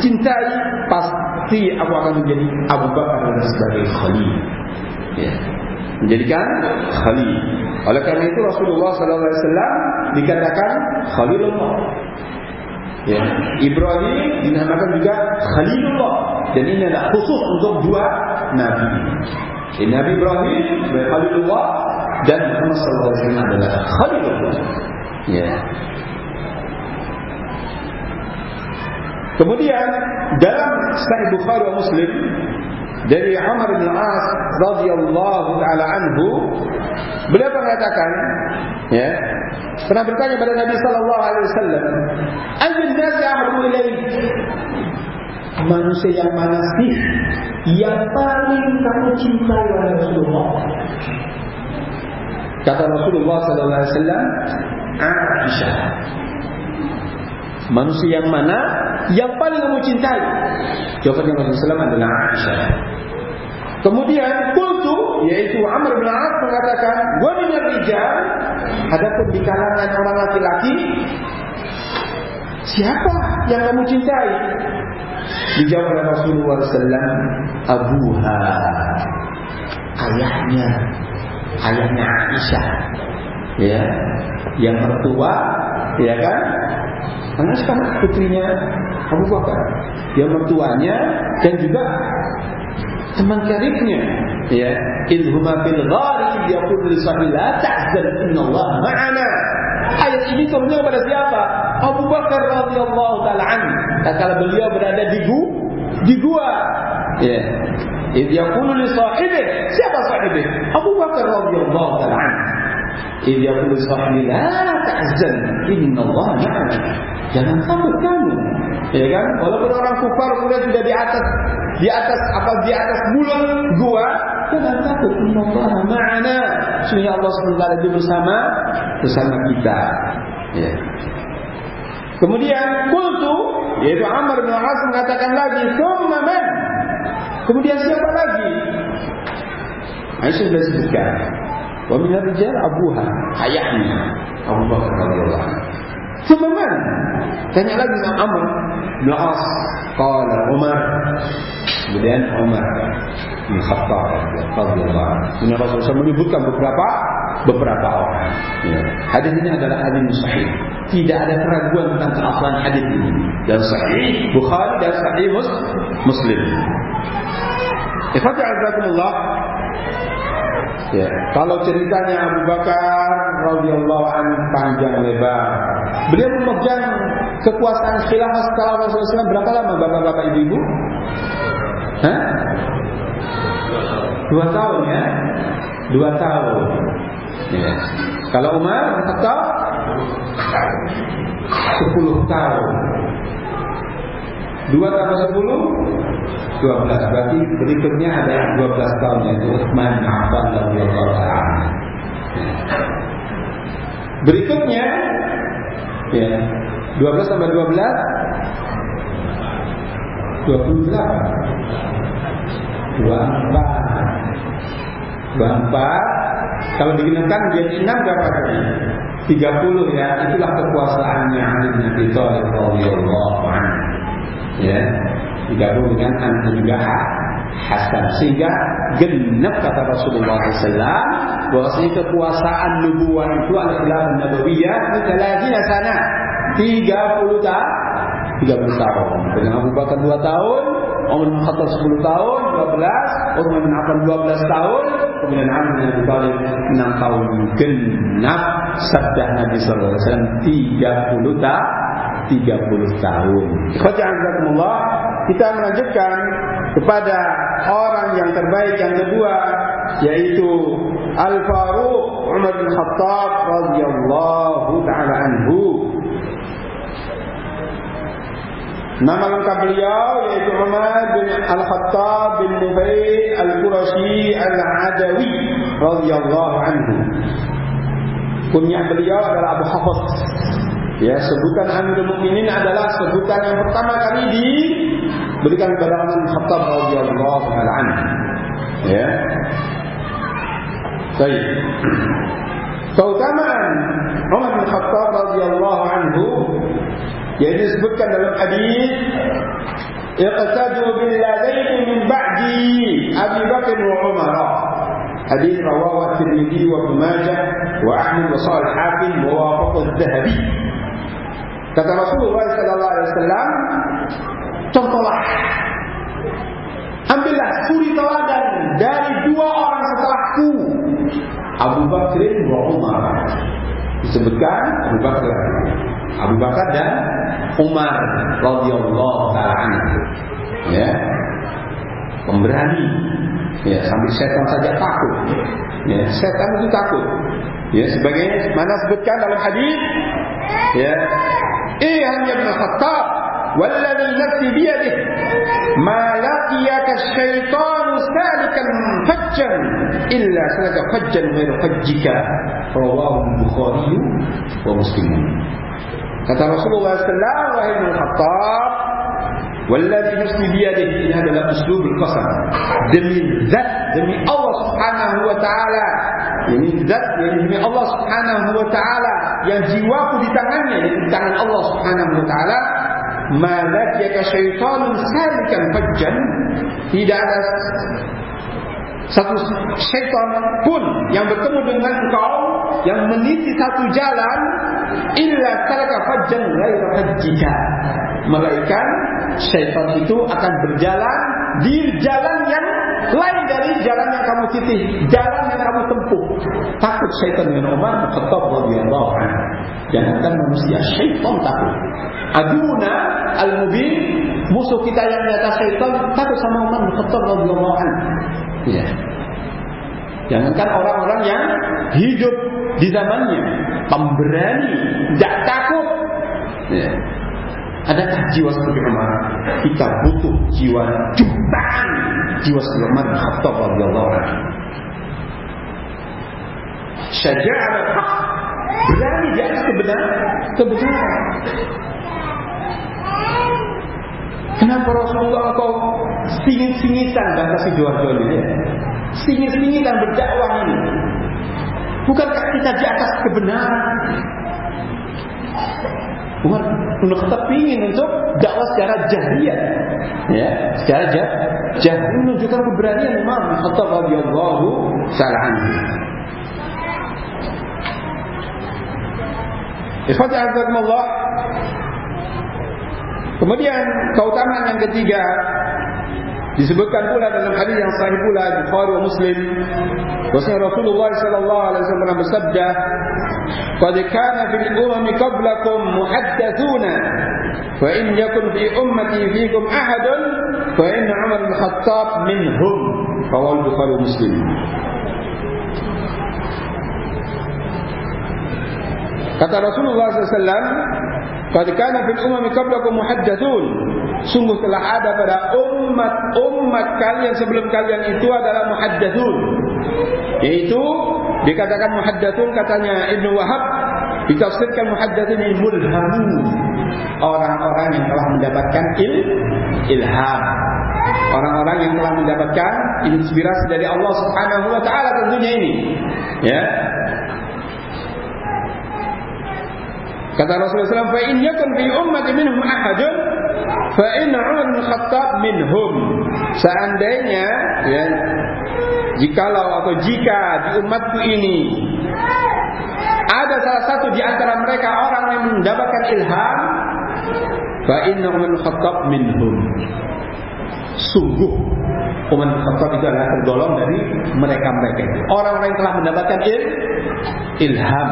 cintai, pasti aku akan menjadi Abu Bakar sebagai khalil. Ya. Menjadikan khalil. Oleh karena itu Rasulullah wasallam dikatakan khalilullah. Ya. Ibrahim dinamakan juga khalilullah dan ini adalah khusus untuk dua nabi. Ini Nabi Ibrahim sebagai khalilullah dan Muhammad wasallam adalah khalilullah. Ya. Kemudian dalam Sahih Bukhari Muslim dari Umar bin As radhiyallahu taala anhu beliau mengatakan ya pernah bertanya kepada Nabi sallallahu alaihi wasallam ayyun ahabbu ilaik manusia yang mana sih yang paling kamu cintai oleh Rasulullah Kata Rasulullah sallallahu alaihi wasallam, Aisyah. Manusia yang mana? Yang paling kamu cintai? Jawabannya Rasulullah SAW adalah Aisyah. Kemudian kultu yaitu Amr bin As mengatakan, "Wa min rijal adapun di kalangan orang laki-laki siapa yang kamu cintai?" Dijawab oleh Rasulullah SAW, Abuha, ayahnya. Ayahnya Aisyah. Ya. Yang mertua ya kan Anas kan putrinya Abu Bakar. Yang mertuanya dan juga teman karibnya. Ya idhuma fil ghari yaqul li sahibi la tahzan inna Allah ma'ana. Ayat ini turunnya kepada siapa? Abu Bakar radhiyallahu taala an kalau beliau berada di gu di gua. Ya. Idh yaqulu li sahibih, siapa sahibih? Abu Bakar radhiyallahu taala anhu. Li sahibih, la tahzan, inna Allah. Jangan takut kamu. Ya kan? Walaupun orang kufar kemudian sudah di atas di atas apa di atas bulan gua, jangan takut. Inna Allah ma'ana. Sungguh Allah SWT itu bersama bersama kita. Ya. Kemudian kultu yaitu Amr bin As mengatakan lagi, "Tsumma man?" Kemudian siapa lagi? Aisyah sudah sebutkan. Wa min ar-rijal abuha, Abu Bakar radhiyallahu anhu. Sebenarnya tanya lagi sama Amr bin As, qala Umar. Kemudian Umar bin Khattab radhiyallahu anhu. Ini Rasulullah menyebutkan beberapa beberapa orang. Ya. Hadis ini adalah hadis sahih. Tidak ada keraguan tentang keaslian hadis ini. Dan sahih Bukhari dan sahih Muslim. Ikhwati azakumullah Ya, kalau ceritanya Abu Bakar radhiyallahu anhu panjang lebar. Beliau memegang kekuasaan khilafah setelah Rasulullah SAW berapa lama bapak-bapak ibu-ibu? Hah? Dua tahun ya? Dua tahun. Ya. Kalau Umar atau sepuluh tahun. Dua tambah sepuluh 12 berarti berikutnya ada 12 tahun yaitu Utsman bin Affan radhiyallahu anhu. Berikutnya ya 12 tambah 12 28 24 24 kalau digenapkan jadi 6 berapa tadi? 30 ya itulah kekuasaannya Ali bin Abi Thalib radhiyallahu anhu. Ya, digabung dengan anak juga Hasan. Sehingga genap kata Rasulullah SAW bahwasanya kekuasaan nubuah itu adalah nabawiyah itu lagi sana 30 tahun 30 tahun. Dengan Abu Bakar 2 tahun Umar bin Khattab 10 tahun 12 Umar bin Affan 12 tahun bin Abi Thalib 6 tahun genap sabda Nabi sallallahu alaihi wasallam 30 tahun 30 tahun. Khaja'azakumullah kita melanjutkan kepada orang yang terbaik yang kedua yaitu Al-Faruq Umar bin Khattab radhiyallahu taala anhu. Nama lengkap beliau yaitu Umar bin Al-Khattab bin Nubay Al-Qurashi Al-Adawi radhiyallahu anhu. Kunyah beliau adalah Abu Hafs. Ya, sebutan Amirul Mukminin adalah sebutan yang pertama kali di berikan kepada Umar Khattab radhiyallahu anhu. Ya. Baik. Keutamaan Umar bin Khattab radhiyallahu anhu yang disebutkan dalam hadis Iqtadu bil ladain min ba'di Abi Bakr wa Umar. Hadis rawahu Tirmidzi wa Ibnu Majah wa Ahmad wa Sahih Hakim wa wafaq al-Dhahabi. Kata Rasulullah sallallahu alaihi wasallam, contohlah ambillah suri teladan dari dua orang setelahku Abu Bakr dan Umar disebutkan Abu Bakr Abu Bakar dan Umar radhiyallahu taala anhu ya pemberani ya sampai setan saja takut ya setan itu takut ya sebagai mana sebutkan dalam hadis ya eh hanya bin Khattab والذي نفسي بيده ما لقيك الشيطان سالكا فجا إلا سلك فجا غير فجك رواه البخاري ومسلم kata Rasulullah sallallahu alaihi wasallam والذي نفسي بيده adalah uslub al-qasam demi zat demi Allah subhanahu wa ta'ala ini zat yang demi Allah subhanahu wa ta'ala yang jiwaku di tangannya di tangan Allah subhanahu wa ta'ala malakyaka syaitanun salikan fajjan tidak ada satu syaitan pun yang bertemu dengan engkau yang meniti satu jalan illa salaka fajjan ghairu fajjika. Malaikat syaitan itu akan berjalan di jalan yang lain dari jalan yang kamu titih jalan yang kamu tempuh. Takut syaitan dengan Umar Khattab radhiyallahu anhu. Jangankan manusia syaitan takut. Aduna al-mubin musuh kita yang nyata syaitan takut sama Umar Khattab radhiyallahu anhu ya jangankan orang-orang yang hidup di zamannya pemberani tidak takut ya Adakah jiwa seperti Umar? Kita butuh jiwa jutaan jiwa seperti Umar Khattab radhiyallahu anhu. Syaja'ah berani di atas kebenaran, kebenaran. Kenapa Rasulullah kau singit-singitan dan kasih jual-jual ini? Singit-singitan berdakwah ini. Bukankah kita di atas kebenaran? Umar bin Khattab ingin untuk dakwah secara jahiliyah. Ya, secara jah, jahiliyah menunjukkan keberanian Umar bin Khattab radhiyallahu anhu. Ikhwati azakumullah Kemudian keutamaan yang ketiga disebutkan pula dalam hadis yang sahih pula Bukhari dan Muslim bahwa Rasulullah sallallahu alaihi wasallam bersabda qad kana fil umami qablakum muhaddathuna fa in yakun fi ummati fiikum ahadun fa in Umar bin Khattab minhum. Rawahu Bukhari dan Muslim. Kata Rasulullah SAW Qad kana fil umami qablakum muhaddatsun. Sungguh telah ada pada umat-umat kalian sebelum kalian itu adalah muhaddatsun. Yaitu dikatakan muhaddatsun katanya Ibnu Wahab ditafsirkan muhaddatsun ini mulhamun. Orang-orang yang telah mendapatkan il ilham. Orang-orang yang telah mendapatkan inspirasi dari Allah Subhanahu wa taala tentunya ini. Ya. Kata Rasulullah SAW, فَإِنْ يَكُنْ فِي أُمَّةِ مِنْهُمْ أَحَدٌ فَإِنَّ عُمَرْ بن Khattab minhum. Seandainya, ya, jikalau atau jika di umatku ini ada salah satu di antara mereka orang yang mendapatkan ilham, فَإِنَّ عُمَرْ بن Khattab minhum. Sungguh Umar bin Khattab itu adalah tergolong dari mereka-mereka Orang-orang yang telah mendapatkan il, ilham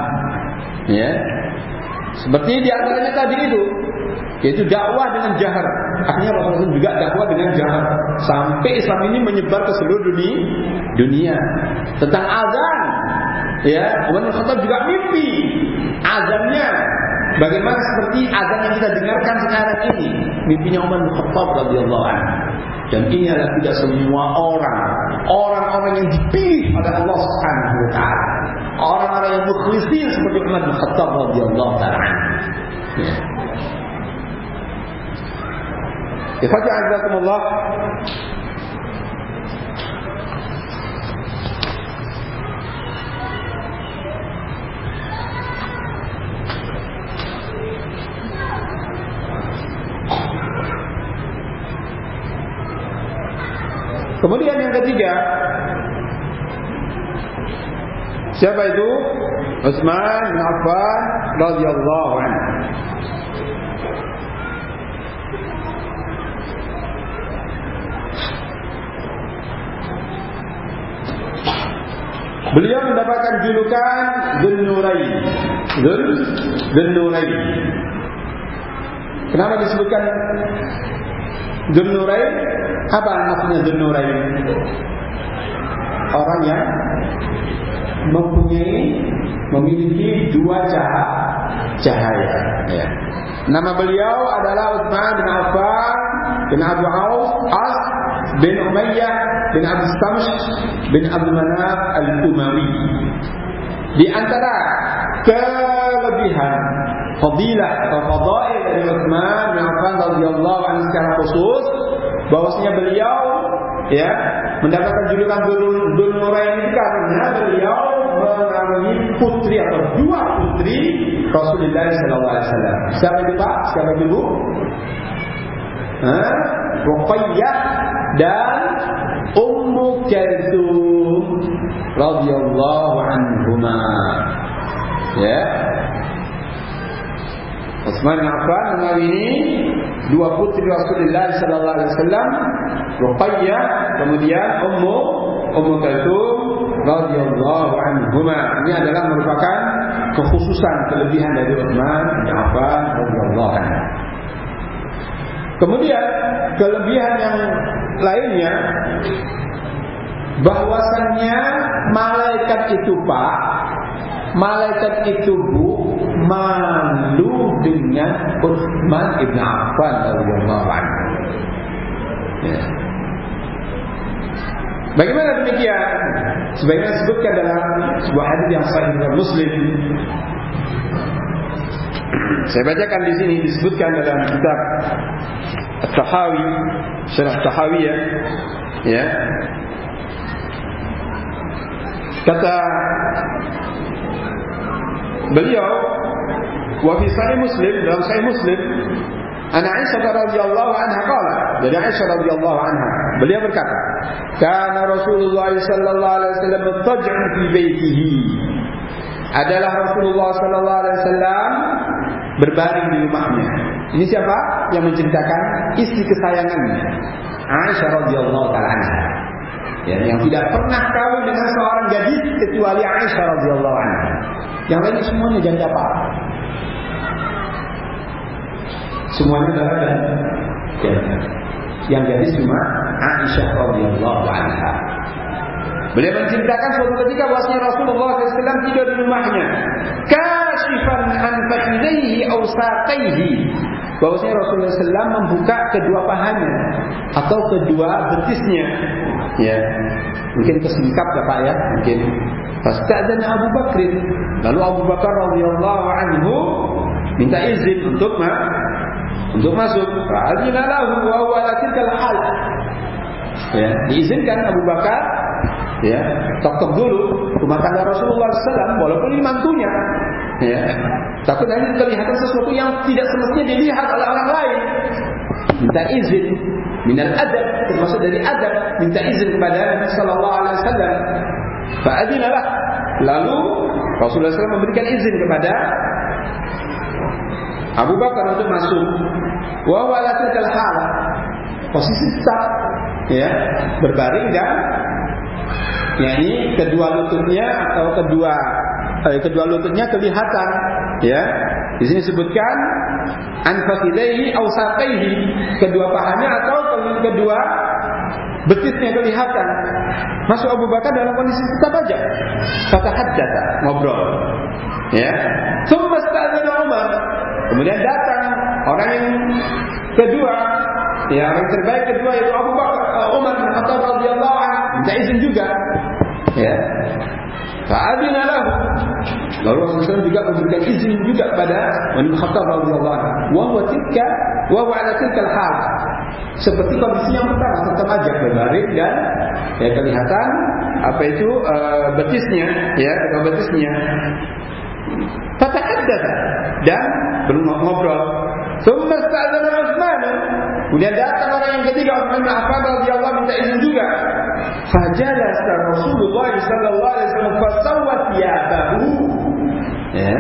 Ya seperti di antaranya tadi itu yaitu dakwah dengan jahar. Akhirnya Rasulullah juga dakwah dengan jahar sampai Islam ini menyebar ke seluruh dunia. Dunia tentang azan. Ya, Umar bin Khattab juga mimpi azannya bagaimana seperti azan yang kita dengarkan sekarang ini. Mimpinya Umar bin Khattab radhiyallahu anhu. Dan ini adalah tidak semua orang Orang-orang yang dipilih oleh Allah Subhanahu Wa Taala Orang-orang yang mukhlisin seperti Umar bin Khattab radhiyallahu taala. Ya. Ikhwati azzakumullah Kemudian yang ketiga Siapa itu? Utsman bin Affan radhiyallahu anhu. Beliau mendapatkan julukan Dzunnurai. Dzun Dzunnurai. Kenapa disebutkan Dzunnurai? Apa maksudnya Dzunnurai? Orang yang mempunyai memiliki dua cahaya. Ya. Nama beliau adalah Uthman bin Affan bin Abu Auf As bin Umayyah bin Abu Samsh bin Abu Manaf al-Umawi. Di antara kelebihan fadilah atau fadail dari Uthman bin Affan radhiyallahu anhu secara khusus bahwasanya beliau ya mendapatkan julukan Dul Nurain karena beliau mengalami putri atau dua putri Rasulullah Sallallahu Alaihi Wasallam. Siapa itu Pak? Siapa itu Bu? Ruqayyah dan Ummu Kalsum radhiyallahu anhuma. Ya. Utsman bin Affan mengawini dua putri Rasulullah sallallahu alaihi wasallam, Ruqayyah kemudian Ummu Ummu Kalsum radhiyallahu anhuma. Ini adalah merupakan kekhususan kelebihan dari Utsman bin Affan radhiyallahu anhu. Kemudian kelebihan yang lainnya bahwasannya malaikat itu Pak, malaikat itu Bu malu dengan Utsman bin Affan radhiyallahu anhu. Ya. Bagaimana demikian? Sebagaimana disebutkan dalam sebuah hadis yang sahih dari Muslim. Saya bacakan di sini disebutkan dalam kitab At-Tahawi Syarah Tahawiyah ya kata beliau wa fi sahih muslim dalam sahih muslim Ana Aisyah radhiyallahu anha qala dari Aisyah radhiyallahu anha beliau berkata kana Rasulullah sallallahu alaihi wasallam taj'u fi baitihi. Adalah Rasulullah sallallahu alaihi wasallam berbaring di rumahnya. Ini siapa? Yang menceritakan istri kesayangannya Aisyah radhiyallahu anha. Ya, yang tidak pernah kawin dengan seorang gadis kecuali Aisyah radhiyallahu anha. Yang lain semuanya janda pak semuanya adalah janda yang gadis cuma Aisyah radhiyallahu anha Beliau menceritakan suatu ketika bahwasanya Rasulullah SAW tidur di rumahnya, kasifan an fakhidaihi aw saqaihi. Bahwasanya Rasulullah SAW membuka kedua pahanya atau kedua betisnya. Ya, mungkin kesingkap ya Pak ya, mungkin. Fastadzan Abu Bakr. Lalu Abu Bakar radhiyallahu anhu minta izin untuk untuk masuk. Fa'adzina lahu wa huwa ala tilkal hal. Ya, diizinkan Abu Bakar ya tok dulu rumah tangga Rasulullah SAW walaupun ini mantunya ya takut nanti kelihatan sesuatu yang tidak semestinya dilihat oleh orang lain minta izin minal adab termasuk dari adab minta izin kepada Nabi Sallallahu Alaihi Wasallam Fa'adinalah lalu Rasulullah SAW memberikan izin kepada Abu Bakar untuk masuk. Wa walatil hal posisi tetap ya berbaring dan yakni kedua lututnya atau kedua eh, kedua lututnya kelihatan ya. Di sini sebutkan anfaqidaihi aw saqaihi kedua pahanya atau kedua betisnya kelihatan. Masuk Abu Bakar dalam kondisi tetap aja. Kata haddatha ngobrol ya. Thumma sta'dzana Umar kemudian datang orang yang kedua ya yang terbaik kedua yaitu Abu Bakar uh, Umar radhiyallahu anhu. Minta izin juga. Ya. Fa'adina lahu. Lalu Rasulullah juga memberikan izin juga pada Umar bin Khattab radhiyallahu anhu. Wa huwa tilka wa huwa ala tilka hal. Seperti kondisi yang pertama tetap aja berbaring dan ya kelihatan apa itu uh, betisnya ya betisnya. Fatahaddatha dan ngobrol. Tsumma sta'dzana Utsman. Kemudian datang orang yang ketiga Utsman bin Affan radhiyallahu minta izin juga. Fajalasa Rasulullah sallallahu alaihi wasallam fasawwa thiyabahu. Ya.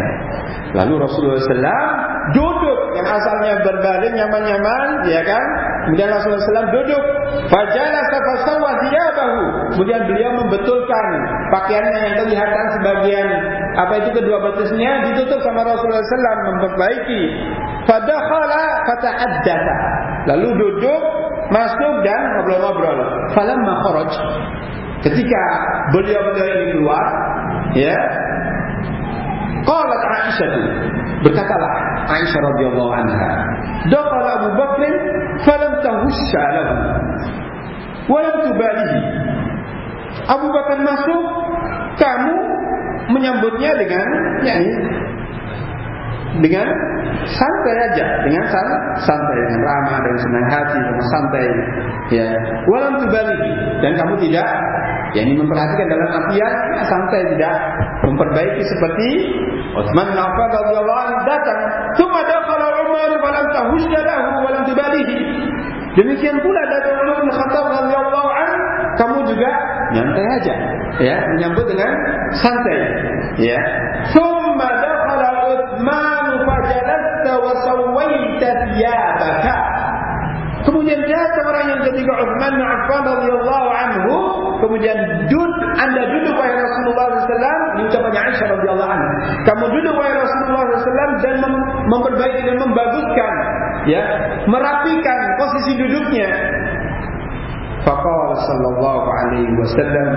Lalu Rasulullah SAW duduk yang asalnya berbaring nyaman-nyaman, ya kan? Kemudian Rasulullah SAW duduk. Fajalasa fasawwa thiyabahu. Kemudian beliau membetulkan pakaiannya yang kelihatan sebagian apa itu kedua batasnya ditutup sama Rasulullah SAW memperbaiki. Fadakhala fata'addatha. Lalu duduk, masuk dan ngobrol-ngobrol. Falamma kharaj. Ketika beliau-beliau ini keluar, ya. Qalat Aisyah berkatalah Aisyah radhiyallahu anha, "Dakhala Abu Bakr falam tahushha lahu wa lam tubalihi." Abu Bakar masuk, kamu menyambutnya dengan ya, dengan santai aja, dengan santai, dengan ramah, dengan senang hati, dengan santai. Ya, walam tubali dan kamu tidak, ya ini memperhatikan dalam artian ya, santai tidak memperbaiki seperti Utsman bin Affan radhiyallahu anhu datang, "Tsumma dakhala Umar falam tahusya lahu walam tubalihi." Demikian pula datang Umar bin Khattab radhiyallahu anhu, kamu juga nyantai aja, ya, menyambut dengan santai, ya. Dakhala Utsman fajalasta wa sawaita thiyabaka. Kemudian datang orang yang ketiga Utsman bin Affan radhiyallahu anhu, kemudian dud Anda duduk wahai Rasulullah SAW di ucapannya Aisyah radhiyallahu anha. Kamu duduk wahai Rasulullah SAW dan mem memperbaiki dan membaguskan ya, merapikan posisi duduknya. Faqala sallallahu alaihi wasallam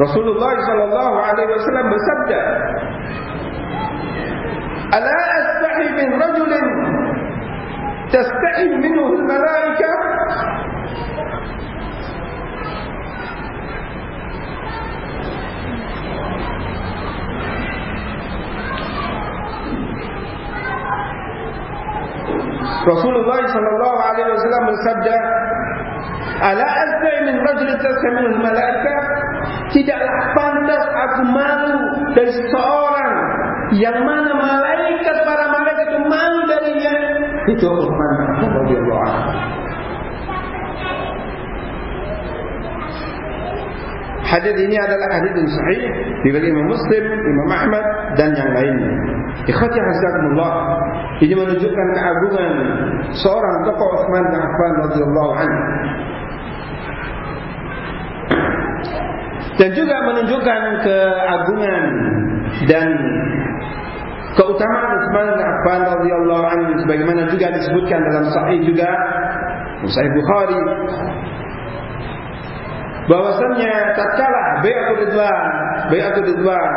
Rasulullah sallallahu alaihi wasallam bersabda Ala astahi min rajulin tastahi minhu al-malaika Rasulullah sallallahu alaihi wasallam bersabda, "Ala astai min rajul tasmin malaika?" Tidaklah pantas aku malu dari seorang yang mana malaikat para malaikat itu malu darinya. Itu Uthman radhiyallahu anhu. Hadis ini adalah hadis yang sahih dibagi Imam Muslim, Imam Ahmad dan yang lainnya. Ikhwati hazakumullah. Ini menunjukkan keagungan seorang tokoh Utsman bin Affan radhiyallahu anhu. Dan juga menunjukkan keagungan dan keutamaan Utsman bin Affan radhiyallahu anhu sebagaimana juga disebutkan dalam sahih juga Sahih Bukhari. Bahwasannya tatkala bai'atul ridwan bai'atul ridwan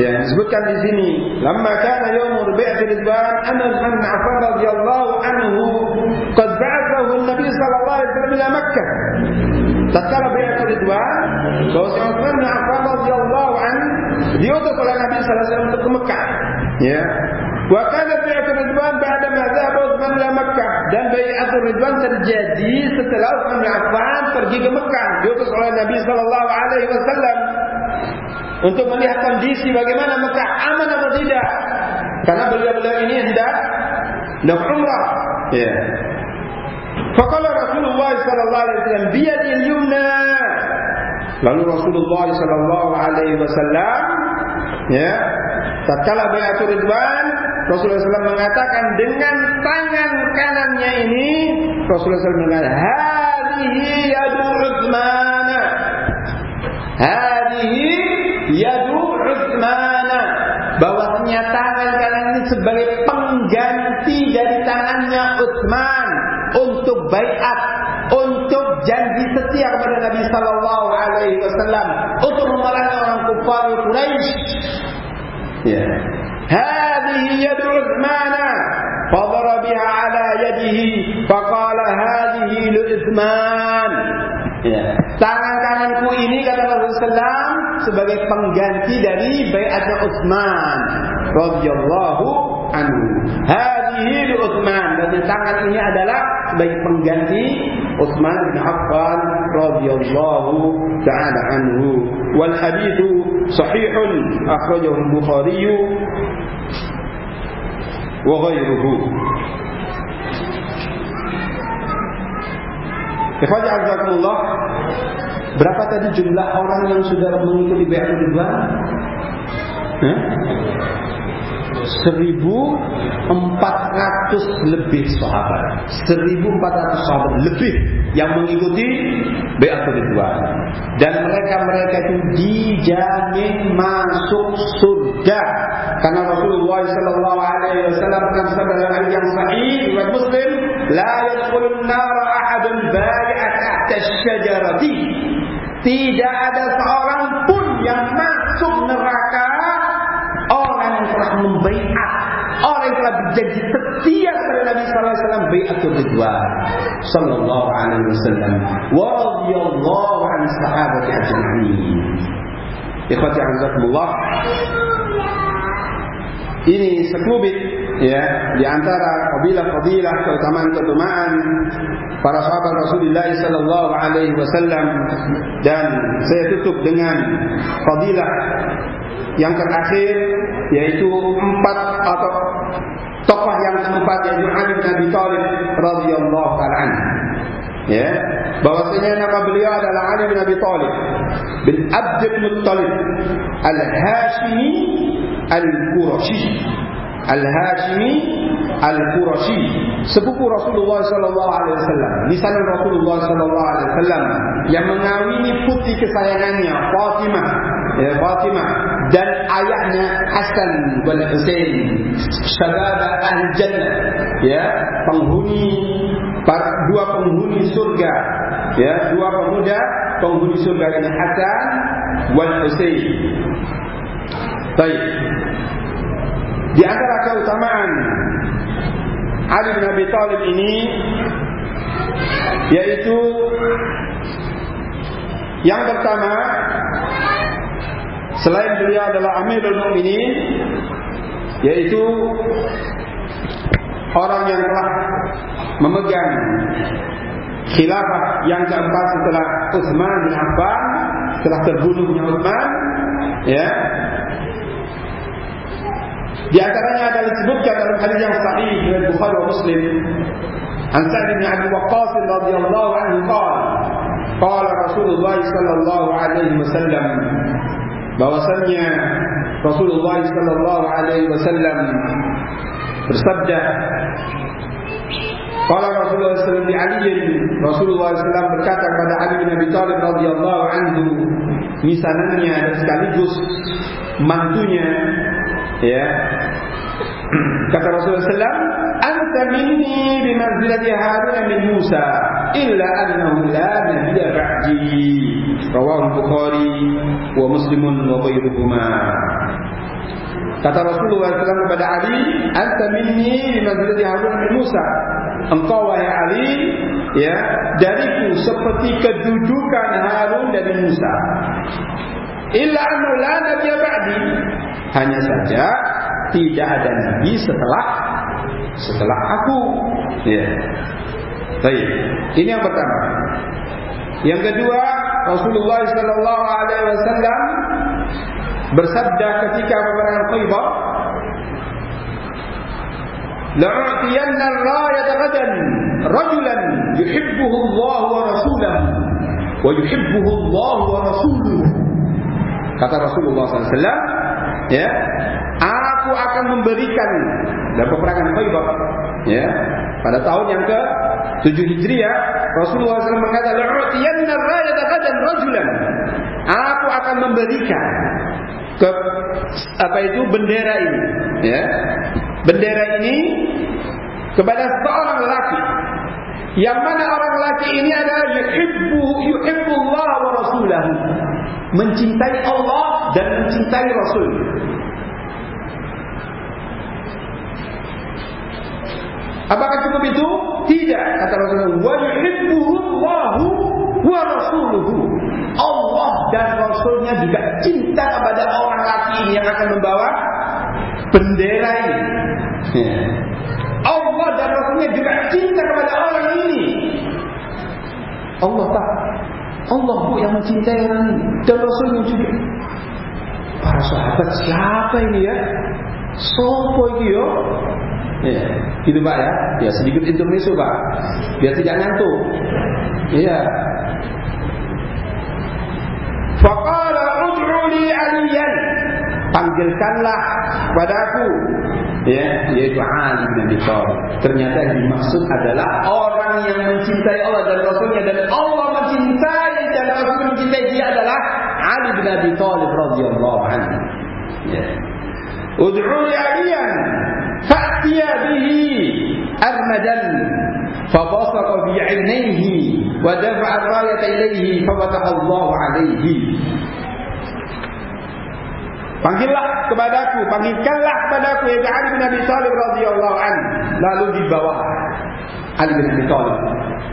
ya disebutkan di sini lamma kana yaumul bai'atul ridwan anna man afan radhiyallahu anhu qad ba'athahu an-nabi sallallahu alaihi wasallam ila makkah. Tatkala bai'atul ridwan bahwasanya Utsman bin Affan radhiyallahu anhu diutus oleh Nabi sallallahu alaihi wasallam ke Mekah ya Wa kana bai'atul ridwan ba'da ma dhahaba Utsman ila Makkah dan bai'atul ridwan terjadi setelah Utsman bin Affan pergi ke Mekah diutus oleh Nabi sallallahu alaihi wasallam untuk melihat kondisi bagaimana Mekah aman atau tidak. Karena beliau-beliau ini hendak umrah. Ya. Faqala Rasulullah sallallahu alaihi wasallam biyadil yumna. Lalu Rasulullah sallallahu alaihi wasallam ya, tatkala bai'atul ridwan Rasulullah SAW mengatakan dengan tangan kanannya ini Rasulullah SAW mengatakan hadihi yadu Uthman hadihi yadu Uthman bahwasanya tangan kanan ini sebagai pengganti dari tangannya Uthman untuk baiat untuk janji setia kepada Nabi sallallahu alaihi wasallam untuk memerangi orang kafir Quraisy ya. Hadihi yadu Uthmana Fadara biha ala yadihi Faqala hadihi lu Uthman ya. Tangan kananku ini kata Rasulullah Sebagai pengganti dari Bayatnya Uthman Radiyallahu anhu. Hadhihi li Utsman dan tangan ini adalah sebagai pengganti Utsman bin Affan radhiyallahu taala anhu. Wal hadithu sahihun akhrajahu al-Bukhari wa ghairuhu. Ikhwati azakumullah Berapa tadi jumlah orang yang sudah mengikuti Bai'atul Ridwan? Eh? 1400 lebih sahabat. 1400 sahabat lebih yang mengikuti Bai'atul Ridwan. Dan mereka-mereka itu dijamin masuk surga. Karena Rasulullah sallallahu alaihi wasallam bersabda dalam hadis yang sahih riwayat Muslim la yadkhulun nar ahadun bai'a tahta asy-syajarati tidak ada seorang pun yang masuk neraka orang yang telah membaiat orang berjanji setia kepada Nabi sallallahu alaihi wasallam baiatul ridwan sallallahu alaihi wasallam. Wa radhiyallahu an sahabati ajma'in. Ikhwati azakumullah. Ini sekelubit ya di antara fadilah-fadilah keutamaan-keutamaan para sahabat Rasulullah sallallahu alaihi wasallam. Dan saya tutup dengan fadilah yang terakhir yaitu empat atau tokoh yang keempat yaitu Ali bin Abi Thalib radhiyallahu taala ya. Bahwasanya nama beliau adalah Ali bin Abi Thalib bin Abdul Muttalib al-Hashimi al-Qurashi. al-Hashimi al-Qurashi. Sepupu Rasulullah sallallahu alaihi wasallam. Misalnya Rasulullah sallallahu alaihi wasallam yang mengawini putri kesayangannya Fatimah. Ya Fatimah dan ayahnya Hasan wal Husain syabab al-jannah ya penghuni dua penghuni surga ya dua pemuda penghuni surga ini Hasan wal Husain baik. Di antara keutamaan Ali bin Abi Thalib ini yaitu yang pertama selain beliau adalah Amirul Mukminin yaitu orang yang telah memegang khilafah yang keempat setelah Utsman bin Affan telah terbunuhnya Utsman ya. Di antaranya ada disebutkan dalam hadis yang sahih dari Bukhari Muslim. An Sa'id bin Abi Waqqas radhiyallahu anhu qala qala Rasulullah sallallahu alaihi wasallam bahwasanya Rasulullah sallallahu alaihi wasallam bersabda Qala Rasulullah sallallahu alaihi Rasulullah sallallahu berkata kepada Ali bin Abi Thalib radhiyallahu anhu misanannya dan sekaligus mantunya ya. Kata Rasulullah sallallahu anta minni bi manzilati Harun min Musa illa annahu la nabiyya ba'di rawahu Bukhari wa Muslim wa ghayruhuma Kata Rasulullah SAW kepada Ali, Anta minni manzilati Harun bin Musa. Engkau wahai Ali, ya, dariku seperti kedudukan Harun dan Musa. Illa anna la nabiyya ba'di. Hanya saja tidak ada nabi setelah setelah aku. Ya. Baik. Ini yang pertama. Yang kedua, Rasulullah sallallahu alaihi wasallam bersabda ketika peperangan Khaybar la'atiyanna ar-rayata ghadan rajulan yuhibbuhu Allah wa rasuluhu wa yuhibbuhu Allah wa rasuluhu kata Rasulullah SAW ya aku akan memberikan dalam peperangan Khaybar ya. Pada tahun yang ke 7 Hijriah Rasulullah SAW mengatakan la'atiyanna ar-rayata ghadan rajulan. Aku akan memberikan ke apa itu bendera ini ya. Bendera ini kepada seorang lelaki yang mana orang lelaki ini adalah yuhibbu yuhibbullah wa rasulahu mencintai Allah dan mencintai Rasul Apakah cukup itu? Tidak kata Rasulullah wa yuhibbullahu wa rasuluhu Allah dan Rasulnya juga cinta kepada orang laki ini yang akan membawa bendera ini. Ya. Allah dan Rasulnya juga cinta kepada orang ini. Allah tak. Allah bu yang mencintai orang ini dan Rasulnya juga. Para sahabat siapa ini ya? Sopo ini yo? Ya, gitu pak ya. Ya sedikit intermezzo pak, biar tidak ngantuk. Iya. Faqala ud'u li aliyan. Panggilkanlah padaku ya, yaitu Ali bin Abi Thalib. Ternyata yang dimaksud adalah orang yang mencintai Allah dan Rasulnya dan Allah mencintai dan Rasul mencintai dia adalah Ali bin Abi Thalib radhiyallahu anhu. Ya. Ud'u li aliyan fa'tiya bihi armadan فبصق بعينيه ودفع الراية إليه ففتح الله عليه Panggillah kepadaku, panggilkanlah kepadaku ya Ali bin Abi Thalib radhiyallahu an. Lalu dibawa Ali bin Abi Thalib.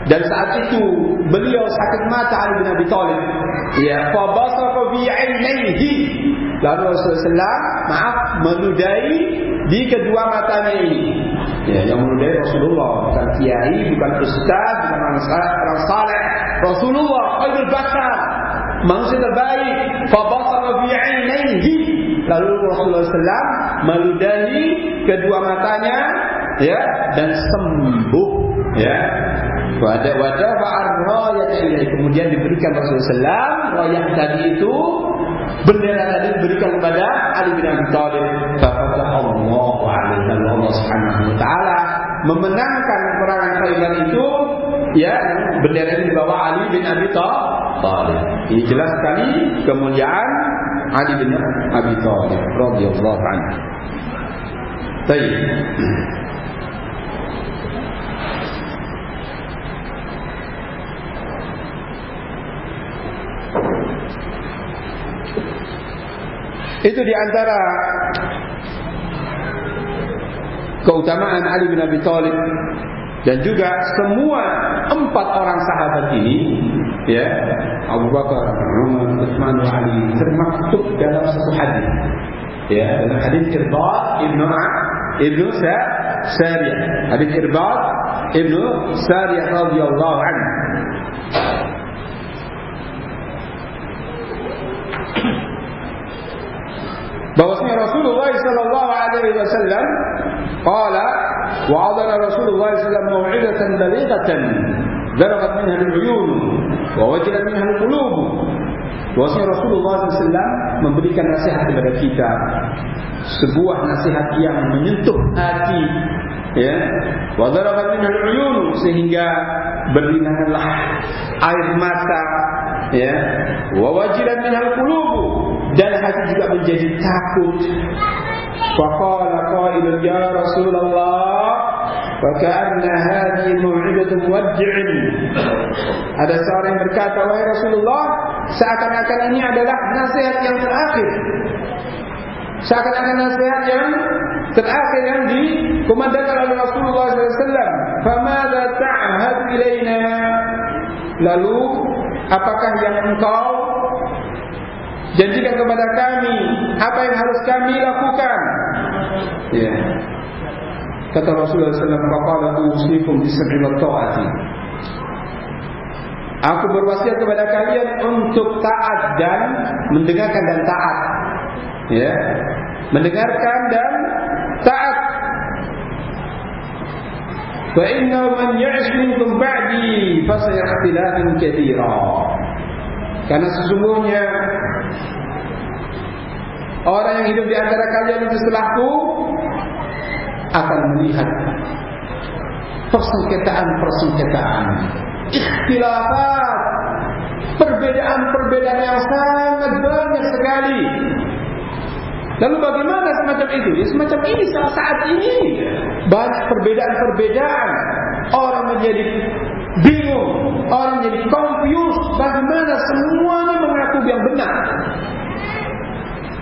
Dan saat itu beliau sakit mata Ali bin Abi Thalib. Ya, fa basaqa bi 'ainaihi. Lalu Rasulullah maaf menudai di kedua matanya ini. Ya, yang menudai Rasulullah bukan kiai, bukan ustaz, bukan orang saleh. Rasulullah khairul bashar, manusia terbaik. Fa basara fi 'ainaihi. Lalu Rasulullah SAW meludahi kedua matanya, ya, dan sembuh, ya. Wada wada fa'arrayat ilaihi. Kemudian diberikan Rasulullah SAW rayat tadi itu bendera tadi diberikan kepada Ali bin Abi Thalib. Allahu alaihi Allah Subhanahu wa taala memenangkan peperangan Khaybar itu ya bendera ini dibawa Ali bin Abi Thalib. Ini jelas sekali kemuliaan Ali bin Abi Thalib radhiyallahu anhu. Baik. Itu di antara keutamaan Ali bin Abi Thalib dan juga semua empat orang sahabat ini ya Abu Bakar, Umar, Utsman dan Ali termaktub dalam satu hadis ya dalam hadis Irbad Ibnu Ibnu Sariyah. Hadis Irbad Ibnu Sariyah radhiyallahu anhu. bahwasanya Rasulullah alaihi wasallam qala wa adana Rasulullah sallallahu alaihi wasallam mau'izatan balighatan darabat minha al-uyun wa wajilat minha al-qulub. Rasulullah SAW memberikan nasihat kepada kita sebuah nasihat yang menyentuh hati ya. Wa darabat minha al-uyun sehingga berlinanganlah air mata ya. Wa wajilat minha al-qulub dan hati juga menjadi takut. Faqala qailun ya Rasulullah wa ka'anna hadhihi maw'idatu muwaddi'in. Ada seorang yang berkata wahai Rasulullah, seakan-akan ini adalah nasihat yang terakhir. Seakan-akan nasihat yang terakhir yang dikumandangkan oleh Rasulullah SAW. Famadha ta'ahad ilaina? Lalu apakah yang engkau janjikan kepada kami apa yang harus kami lakukan. Ya. Kata Rasulullah SAW, "Faqala usikum bisabri wa ta'ati." Aku berwasiat kepada kalian untuk taat dan mendengarkan dan taat. Ya. Mendengarkan dan taat. Fa inna man ya'ish minkum ba'di fa sayakhtilafun katsira. Karena sesungguhnya Orang yang hidup di antara kalian itu setelahku Akan melihat Persengketaan-persengketaan. Ikhtilafat. Perbedaan-perbedaan yang sangat banyak sekali. Lalu bagaimana semacam itu? Ya semacam ini saat, saat ini. Banyak perbedaan-perbedaan. Orang menjadi bingung. Orang jadi confused Bagaimana semuanya mengaku yang benar.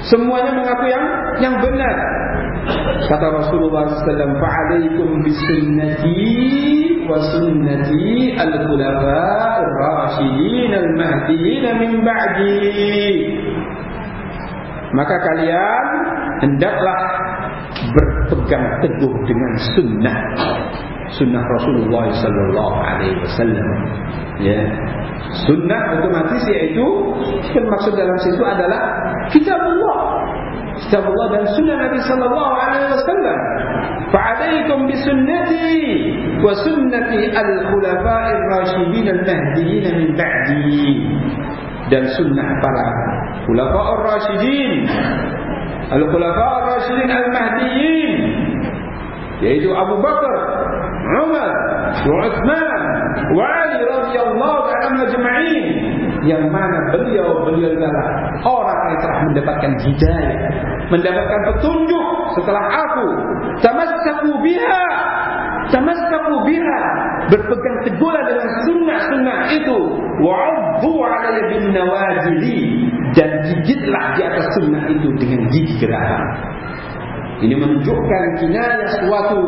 Semuanya mengaku yang yang benar. Kata Rasulullah SAW Fa'alaikum bisunnati Wa sunnati Al-Khulafa Al-Rashidin Al-Mahdiin Min ba'di Maka kalian Hendaklah Berpegang teguh dengan sunnah. Sunnah Rasulullah sallallahu alaihi wasallam. Ya. Sunnah otomatis yaitu yang maksud dalam situ adalah kitabullah. Kitabullah dan sunnah Nabi sallallahu alaihi wasallam. Fa'alaikum bisunnati wa sunnati al-khulafa'ir rasyidin al-mahdiyyin min ba'di. Dan sunnah para khulafa'ur rasyidin al-khulafa'ur rasyidin al-mahdiyyin. Yaitu Abu Bakar Umar, Uthman, wa Ali radhiyallahu ta'ala ajma'in. Yang mana beliau beliau adalah orang yang telah mendapatkan hidayah, mendapatkan petunjuk setelah aku. Tamassaku biha, tamassaku biha, berpegang teguhlah dengan sunnah-sunnah itu. Wa'udhu 'alayya bin nawajili dan gigitlah di atas sunnah itu dengan gigi geraham. Ini menunjukkan kinayah suatu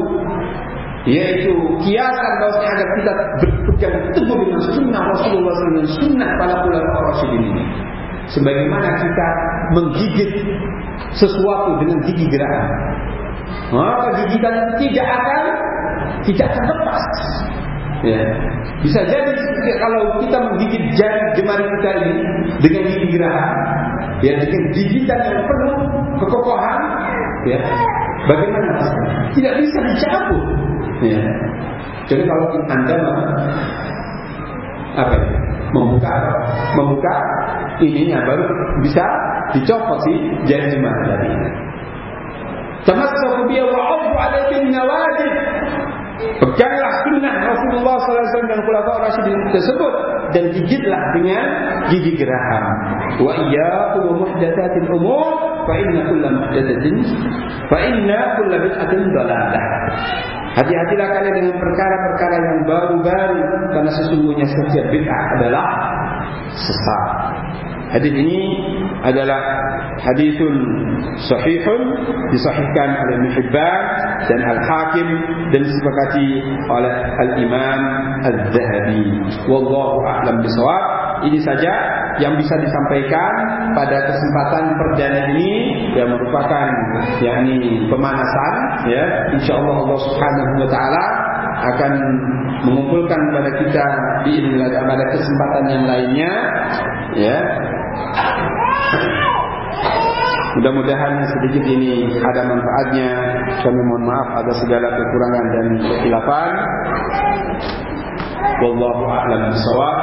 yaitu kiasan bahwa agar kita berpegang teguh dengan sunnah Rasulullah SAW sunnah para ulama Rasulullah ini. Sebagaimana kita menggigit sesuatu dengan gigi geraham maka gigitan tidak akan tidak akan lepas ya. bisa jadi kalau kita menggigit jari jemari kita ini dengan gigi geraham ya dengan gigitan yang penuh kekokohan ya bagaimana tidak bisa dicabut Ya. Jadi kalau anda apa ya, membuka membuka ininya baru bisa dicopot si jari jemaah tadi. Tamassaku biya wa abu alaihi nawajid. Peganglah sunnah Rasulullah SAW dan Khulafaur Rasyidin tersebut dan gigitlah dengan gigi geraham. Wa iyyakum muhdatsatil umur fa inna kulla muhdatsatin fa inna kulla bid'atin dalalah. Hati-hatilah kalian dengan perkara-perkara yang baru-baru karena sesungguhnya setiap bid'ah adalah sesat. Hadis ini adalah hadisun sahihun disahihkan oleh Muhibban dan Al-Hakim dan disepakati oleh Al-Imam Al-Zahabi. Wallahu a'lam bishawab. Ini saja yang bisa disampaikan pada kesempatan perdana ini yang merupakan yakni pemanasan ya insyaallah Allah Subhanahu wa taala akan mengumpulkan kepada kita di pada kesempatan yang lainnya ya Mudah-mudahan sedikit ini ada manfaatnya. Kami mohon maaf atas segala kekurangan dan kesilapan. Wallahu a'lam bishawab.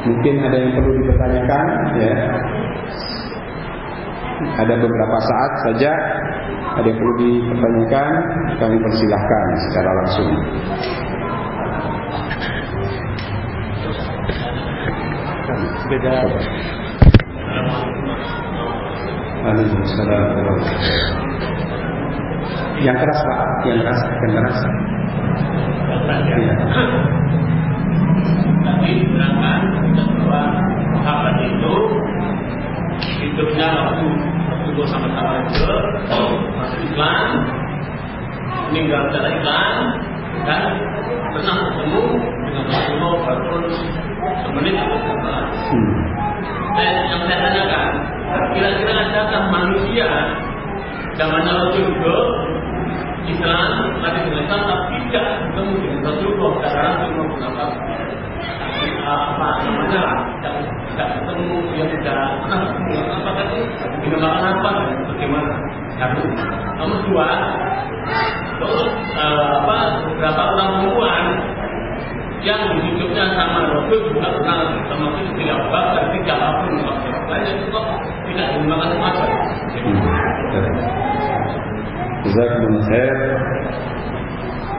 Mungkin ada yang perlu dipertanyakan, ya. Ada beberapa saat saja ada yang perlu dipertanyakan, kami persilahkan secara langsung. Beda. Waalaikumsalam Yang keras Pak Yang keras Yang keras Ya.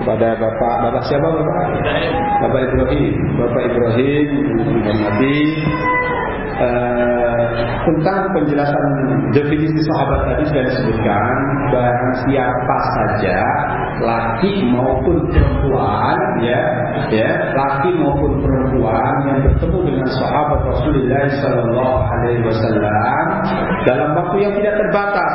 Kepada Bapak Bapak siapa Bapak? Bapak Ibrahim. Bapak Ibrahim menghormati uh, tentang penjelasan definisi sahabat tadi sudah disebutkan barang siapa saja laki maupun perempuan ya ya laki maupun perempuan yang bertemu dengan sahabat Rasulullah sallallahu alaihi wasallam dalam waktu yang tidak terbatas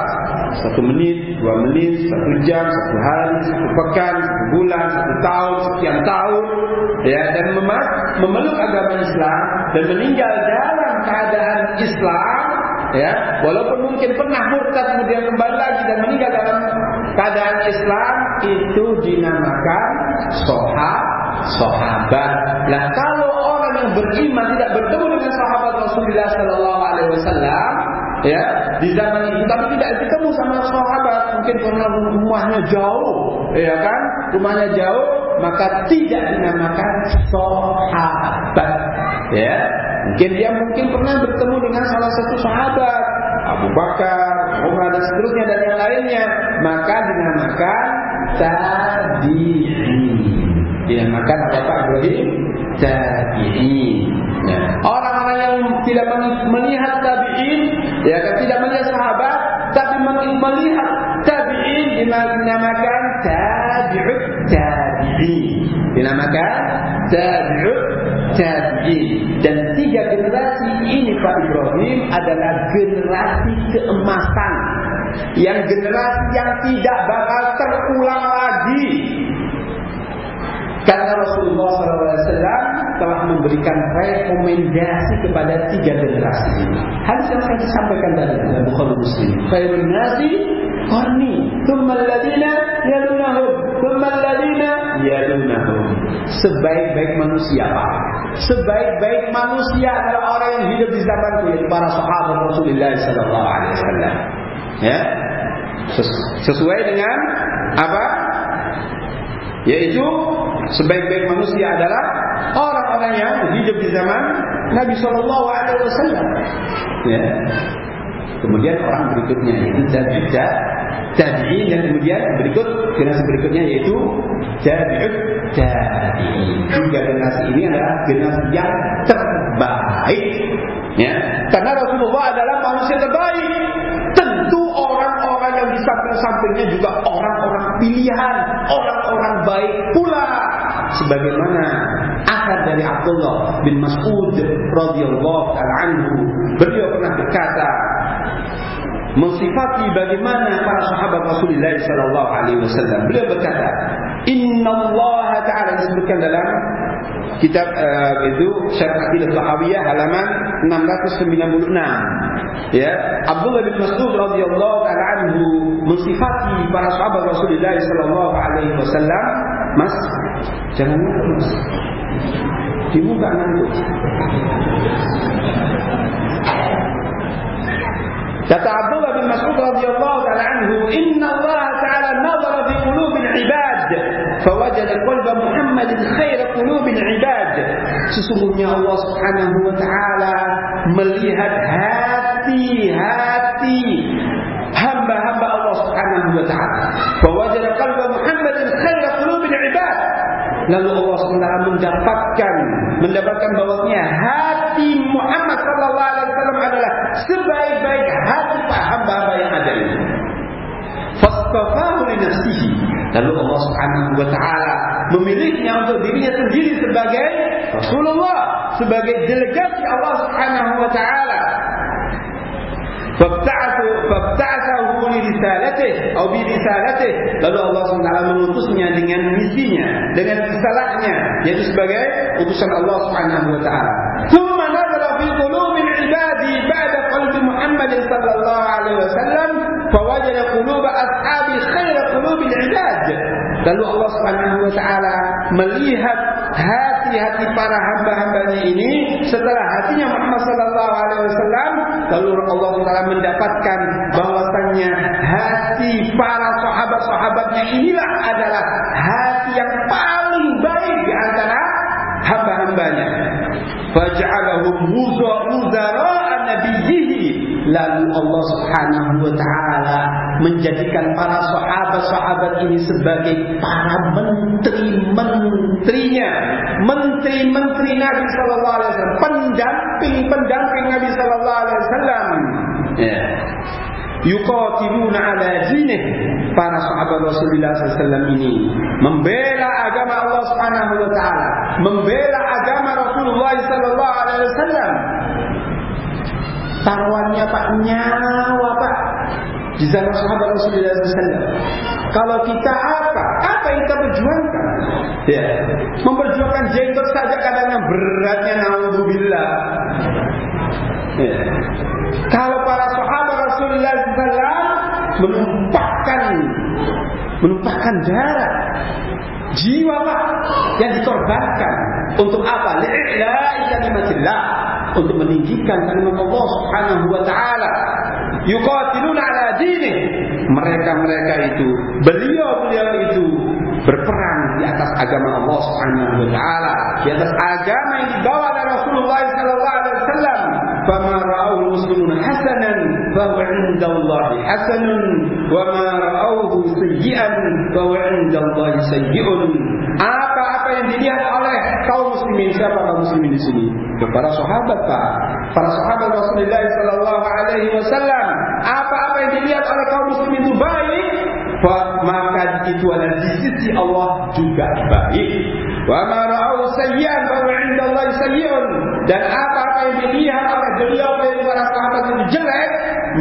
satu menit, dua menit, satu jam, satu hari, satu pekan, bulan, satu tahun, sekian tahun ya dan memeluk agama Islam dan meninggal dalam keadaan Islam ya walaupun mungkin pernah murtad kemudian kembali lagi dan meninggal dalam keadaan Islam itu dinamakan sohab sahabat. Nah kalau orang yang beriman tidak bertemu dengan sahabat Rasulullah Sallallahu Alaihi Wasallam, ya di zaman itu tapi tidak bertemu sama sahabat mungkin karena rumahnya jauh, ya kan? Rumahnya jauh maka tidak dinamakan sahabat, ya. Mungkin dia mungkin pernah bertemu dengan salah satu sahabat Abu Bakar, Umar dan seterusnya dan yang lainnya, maka dinamakan tabi'in. Dinamakan apa Pak Ibrahim? Tabi'in. Ya. Yang tidak melihat tabi'in, ya kan tidak melihat sahabat, tapi melihat tabi'in dinamakan tabi'ut tabi'in. Dinamakan tabi'ut tabi'in. Dan tiga generasi ini Pak Ibrahim adalah generasi keemasan. Yang generasi yang tidak bakal terulang lagi karena Rasulullah SAW telah memberikan rekomendasi kepada tiga generasi ini. Hadis yang saya sampaikan tadi dalam Bukhari Muslim. Nasi qarni, thumma alladhina yalunahum, thumma alladhina yalunahum. Sebaik-baik manusia, Pak. Sebaik-baik manusia adalah orang yang hidup di zamanku yaitu para sahabat Rasulullah sallallahu alaihi wasallam. Ya. Sesuai dengan apa? Yaitu sebaik-baik manusia adalah orang-orang yang hidup di zaman Nabi Shallallahu Alaihi Wasallam. Ya. Kemudian orang berikutnya yaitu tabi'in tabi'in dan kemudian berikut generasi berikutnya yaitu tabi'ut tabi'in. Tiga generasi ini adalah generasi yang terbaik. Ya. Karena Rasulullah adalah manusia terbaik. Tentu orang-orang yang di samping-sampingnya juga orang-orang pilihan, orang-orang baik pula sebagaimana akad dari Abdullah bin Mas'ud radhiyallahu anhu. Beliau pernah berkata mensifati bagaimana para sahabat Rasulullah sallallahu alaihi wasallam. Beliau berkata inna Allah taala disebutkan dalam kitab uh, itu Syarh Aqidah Tahawiyah halaman 696 ya Abdullah bin Mas'ud radhiyallahu anhu mensifati para sahabat Rasulullah sallallahu alaihi wasallam Mas jangan mas dibuka nanti Kata Abdullah bin Mas'ud radhiyallahu taala anhu, "Inna Allah ta'ala nazara fi qulubil ibad, fawajada qalba Muhammadin khair qulubil ibad." Sesungguhnya Allah Subhanahu wa taala melihat hati-hati Lalu Allah SWT mendapatkan mendapatkan bahwasanya hati Muhammad wasallam adalah sebaik-baik hati hamba-hamba yang ada ini. Fastafahu li nafsihi. Lalu Allah taala memilihnya untuk dirinya sendiri sebagai Rasulullah, sebagai delegasi Allah taala. Fabta'athu fabta'athu li risalatihi atau bi risalatihi lalu Allah SWT mengutusnya dengan misinya dengan risalahnya yaitu sebagai utusan Allah Subhanahu wa taala. Thumma nazala fi qulubil ibadi ba'da qalbi Muhammad sallallahu alaihi wasallam fawajada qulub ashabi khair qulubil ibad. Lalu Allah Subhanahu wa taala melihat hati-hati para hamba-hambanya ini setelah hatinya Muhammad sallallahu alaihi wasallam lalu Allah Taala mendapatkan bahwasannya hati para sahabat-sahabatnya inilah adalah hati yang paling baik di antara hamba-hambanya. Faj'alahum wuzara nabiyhi lalu Allah Subhanahu wa taala menjadikan para sahabat-sahabat ini sebagai para menteri-menterinya. Menteri-menteri Nabi sallallahu alaihi wasallam. Pendamping-pendamping Nabi wasallam. Ya yuqatiluna ala dinih para sahabat Rasulullah SAW ini membela agama Allah Subhanahu wa taala membela agama Rasulullah sallallahu alaihi wasallam taruhannya Pak nyawa Pak di zaman sahabat Rasulullah SAW. Kalau kita apa? Apa yang kita perjuangkan? Ya, memperjuangkan jenggot saja kadang-kadang beratnya naudzubillah. Ya. Kalau para menumpahkan menumpahkan darah jiwa Pak yang dikorbankan untuk apa? Li'ila'i kalimatillah untuk meninggikan kalimat Allah Subhanahu wa taala. Yuqatiluna ala dinih. Mereka-mereka itu, beliau-beliau itu berperang di atas agama Allah Subhanahu wa taala, di atas agama yang dibawa oleh Rasulullah sallallahu alaihi wasallam. Fama ra'awhu muslimun hasanan hasanun wa ma ra'awhu sayyi'an fahuwa 'inda Allah sayyi'un. Apa-apa yang dilihat oleh kaum muslimin siapa kaum muslimin di sini? Para sahabat Pak, para sahabat Rasulullah sallallahu alaihi wasallam. Apa-apa yang dilihat oleh kaum muslimin itu baik, maka itu adalah di sisi Allah juga baik. Wa ma ra'au sayyi'an fa 'inda Allah sayyi'un. Dan apa-apa yang dilihat oleh beliau dari para sahabat itu jelek,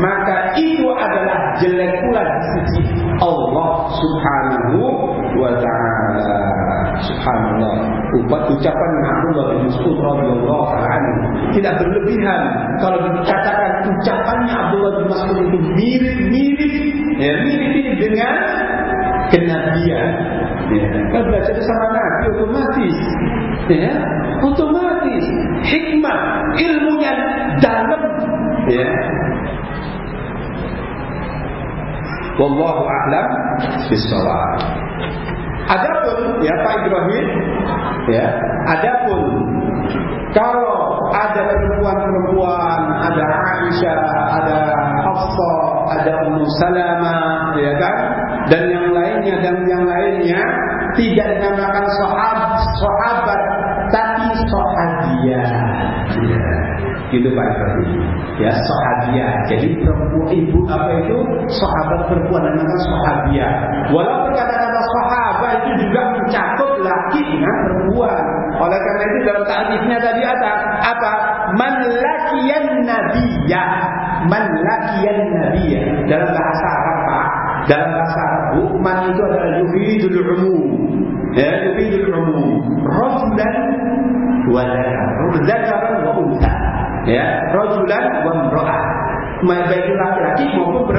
maka itu adalah jelek pula di sisi Allah Subhanahu wa taala. Subhanallah. Ubat ucapan Abdullah bin Mas'ud radhiyallahu anhu tidak berlebihan kalau dikatakan ucapannya Abdullah bin Mas'ud itu mirip-mirip ya mirip-mirip dengan kenabian. Kan belajar sama Nabi otomatis. Ya, otomatis hikmah ilmunya dalam ya Wallahu a'lam bishawab. Adapun ya Pak Ibrahim ya, adapun kalau ada perempuan-perempuan, ada Aisyah, ada Hafsah, ada Ummu Salamah, ya kan? Dan yang lainnya dan yang lainnya tidak dinamakan sahabat, sahabat tapi sahabiah. Ya. Gitu Pak Ibrahim. Ya, sahabiah. Jadi perempuan ibu apa itu? Sahabat perempuan namanya sahabiah. Walaupun kata-kata sahabat itu juga mencakup laki dengan perempuan. Oleh karena itu dalam ta'rifnya tadi ada apa? Man lakiyan nabiyya. Man lakiyan nabiyya. Dalam bahasa Arab Pak. Dalam bahasa Arab, man itu adalah yufidul umum. Ya, yufidul umum. Rajulan wa dzakaran wa unta ya rajulan wa imra'ah baik laki-laki maupun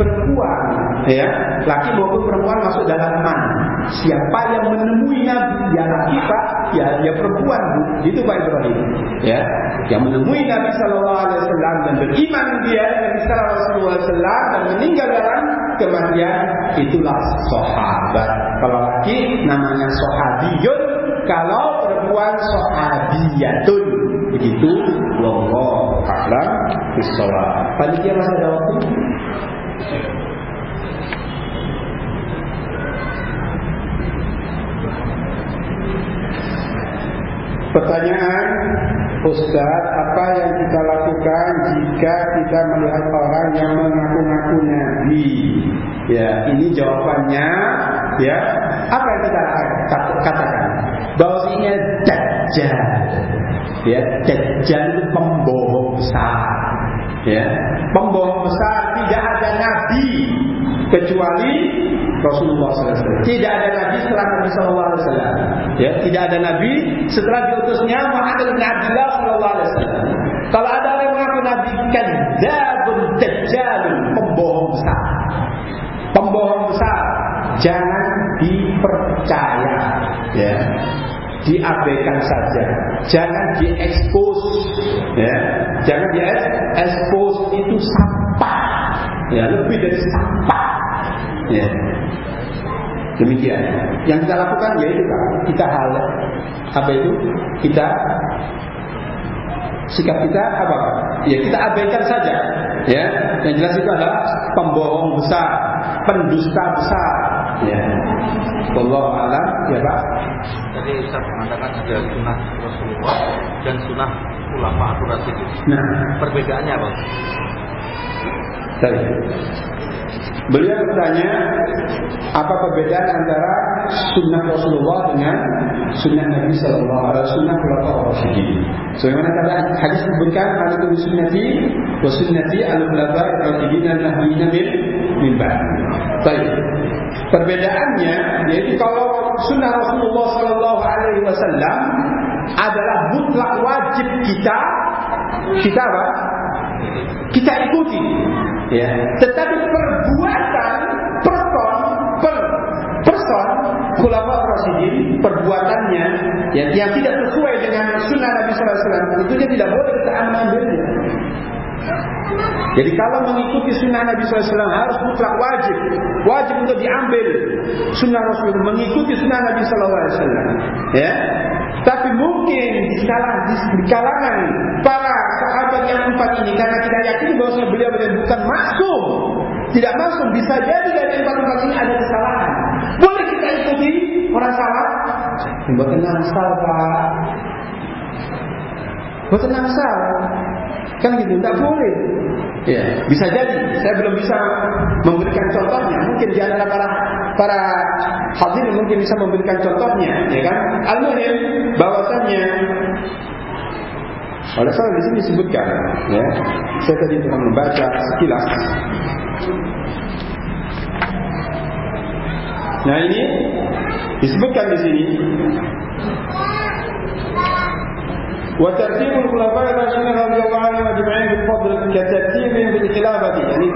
perempuan. Ya laki maupun perempuan masuk dalam man. Siapa yang menemui nabi ya laki pak ya ya perempuan itu Pak Ibrahim. Ya yang menemui Nabi sallallahu alaihi wasallam dan beriman dia Nabi sallallahu alaihi wasallam dan meninggal kematian itulah sahabat. Kalau laki namanya sahabiyun. Kalau perempuan sahabiyatun. Begitu. Wallahu a'lam bissawab. Panitia masih ada waktu? Pertanyaan Ustaz, apa yang kita lakukan jika kita melihat orang yang mengaku-ngaku Nabi? Ya, ini jawabannya. Ya, apa yang kita katakan? Bahwasanya Dajjal. Ya, Dajjal itu pembohong besar. Ya, pembohong besar tidak ada Nabi kecuali Rasulullah SAW. Tidak ada Nabi setelah Nabi SAW. Ya, tidak ada Nabi setelah diutusnya Muhammad bin Abdullah SAW. Kalau ada orang yang mengaku Nabi kadzabun dajjal, pembohong besar. Pembohong besar, jangan dipercaya. Ya. Diabaikan saja. Jangan diekspos. Ya. Jangan diekspos itu sampah. Ya, lebih dari sampah. Ya. Demikian. Yang kita lakukan yaitu kita hal apa itu? Kita sikap kita apa? Ya kita abaikan saja. Ya, yang jelas itu adalah pembohong besar, pendusta besar. Ya. Allah alam, ya Pak. Tadi saya mengatakan ada sunnah Rasulullah dan sunnah ulama atau rasul. Nah, perbedaannya apa? Baik. Beliau bertanya apa perbedaan antara sunnah Rasulullah dengan sunnah Nabi Sallallahu Alaihi Wasallam sunnah Khulafaur Rasyidin. Sebagaimana kata hadis disebutkan alaikum sunnati wa sunnati al-khulafaur rasyidin al-nahiyyin min min ba'd. Baik. Perbedaannya yaitu kalau sunnah Rasulullah Sallallahu Alaihi Wasallam adalah mutlak wajib kita kita apa? Kita ikuti ya. Tetapi perbuatan person per person khulafa rasyidin perbuatannya ya, yang tidak sesuai dengan sunnah Nabi sallallahu alaihi wasallam itu dia tidak boleh kita ambilnya. Jadi kalau mengikuti sunnah Nabi SAW harus mutlak wajib, wajib untuk diambil sunnah Rasul, mengikuti sunnah Nabi SAW. Ya, tapi mungkin kalangan, di kalangan para sahabat yang empat ini karena kita yakin bahwa beliau beliau bukan masuk, tidak masuk bisa jadi dari empat empat ini ada kesalahan. Boleh kita ikuti orang salah? Buat tenang salah pak. Tenang salah. Kan gitu, tak boleh. Ya, bisa jadi. Saya belum bisa memberikan contohnya. Mungkin di antara para para hadirin mungkin bisa memberikan contohnya, ya kan? Al-muhim bahwasannya oleh sebab di sini disebutkan, ya. Saya tadi telah membaca sekilas. Nah ini disebutkan di sini وترتيب الخلفاء الراشدين رضي الله عنهم اجمعين بالفضل كترتيبهم في الخلافه يعني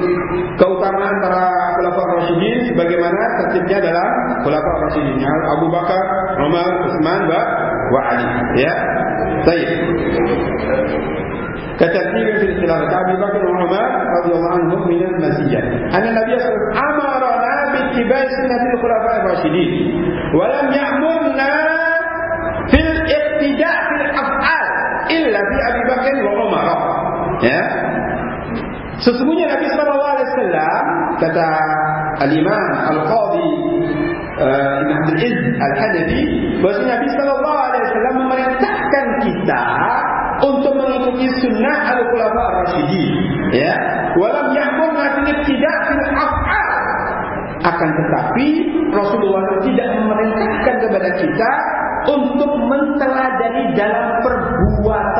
keutamaan para khulafa rasyidin sebagaimana tertibnya dalam khulafa rasyidin Abu Bakar, Umar, Utsman wa Ali ya. Baik. كترتيب في الخلافة أبي بكر وعمر رضي الله عنهم من المزية أن النبي صلى الله عليه وسلم أمرنا باتباع سنة الخلفاء الراشدين ولم يأمرنا في الاقتداء في الأفعال fi Abi Bakar wa Umar. Ya. Sesungguhnya Nabi sallallahu alaihi wasallam kata Al-Imam Al-Qadhi uh, Ibn Abdul Izz Al-Hanafi bahawa Nabi sallallahu alaihi wasallam memerintahkan kita untuk mengikuti sunnah Al-Khulafa Ar-Rasyidin. Ya. Walam ya'murna bil ibtida' fil af'al. Akan tetapi Rasulullah tidak memerintahkan kepada kita untuk menteladani dalam perbuatan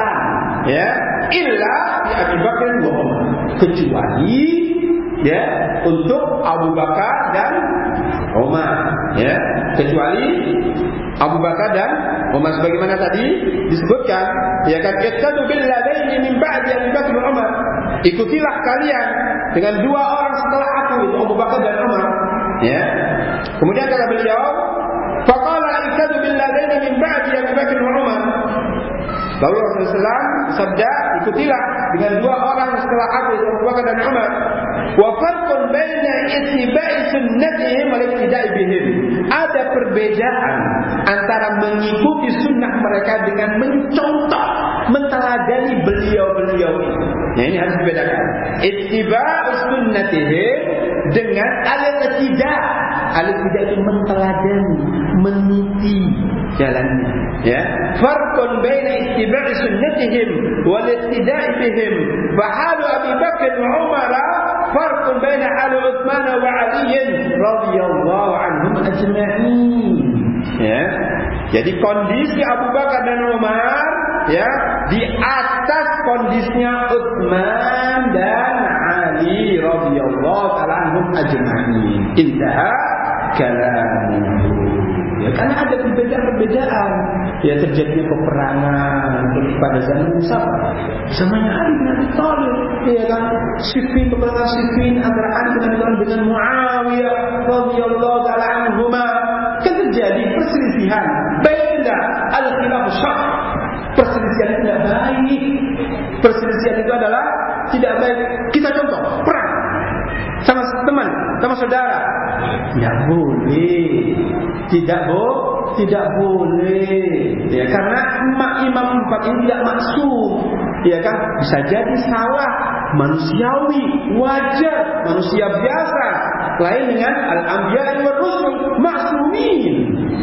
ya. Illa di Abu Bakar wa Umar kecuali ya untuk Abu Bakar dan Umar ya. Kecuali Abu Bakar dan Umar sebagaimana tadi disebutkan ya kan ittadu billadaini min ba'di Abu Bakar Umar ikutilah kalian dengan dua orang setelah aku itu Abu Bakar dan Umar ya. Kemudian kata beliau faqala ittadu billadaini min ba'di Abu Bakar Umar Lalu Rasulullah SAW sabda ikutilah dengan dua orang setelah Abu Bakar dan Umar. Wa farqun baina ittiba'i sunnatihim wa ittida'i bihim. Ada perbedaan antara mengikuti sunnah mereka dengan mencontoh menteladani beliau-beliau ini nah, ini harus dibedakan. Ittiba'u sunnatihim dengan al-ittida' al-ittida' itu menteladani meniti jalannya. Ya. Farqun baina ittiba'i sunnatihim wal ittida'i bihim fa halu Abi Bakar wa Umar farqun baina hal Utsman wa Ali radhiyallahu anhum ajma'in ya. Jadi kondisi Abu Bakar dan Umar ya di atas kondisinya Utsman dan Ali radhiyallahu taala anhum ajma'in. Intaha kalamuhu. Ya karena ada perbedaan-perbedaan. Ya terjadinya peperangan pada zaman Musa zamannya Ali bin Abi ya kan? Siffin peperangan Siffin antara Ali dengan Muawiyah radhiyallahu taala anhuma perselisihan baina al-khilaf syarr perselisihan itu tidak baik. Perselisihan itu adalah tidak baik. Kita contoh perang. Sama teman sama saudara. Tidak boleh. Tidak bo tidak boleh. Ya karena emak imam empat ini tidak maksud ya kan? Bisa jadi salah. Manusiawi. Wajar. Manusia biasa lain dengan al anbiya wa rusul maksumin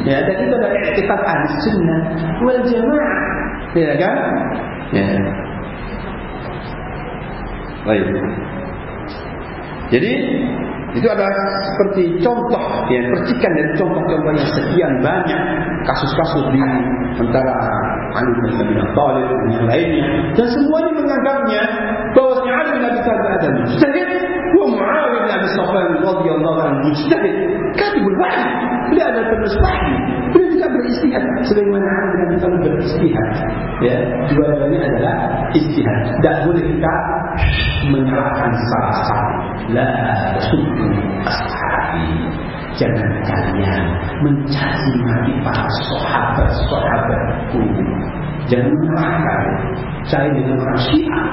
ya dan itu adalah iktikad ahli sunnah wal jamaah. Ya kan? Ya. Baik. Jadi itu adalah seperti contoh ya, percikan dari contoh-contoh yang sekian banyak kasus-kasus di antara Ali bin Abi Thalib dan lainnya. Dan semuanya menganggapnya bahwasanya Ali bin Abi Thalib adalah Muawiyah Sufyan radhiyallahu anhu mujtahid. Katibul wahyi adalah penulis wahyi beliau juga beristihad. Sebagaimana Ali bin Thalib beristihad. Ya dua-duanya adalah istihad. Tidak boleh kita menyalahkan salah satu la tasubbu ashabi. Jangan kalian mencaci maki para sahabat-sahabatku. Jangan menyalahkan saya dengan orang syiah.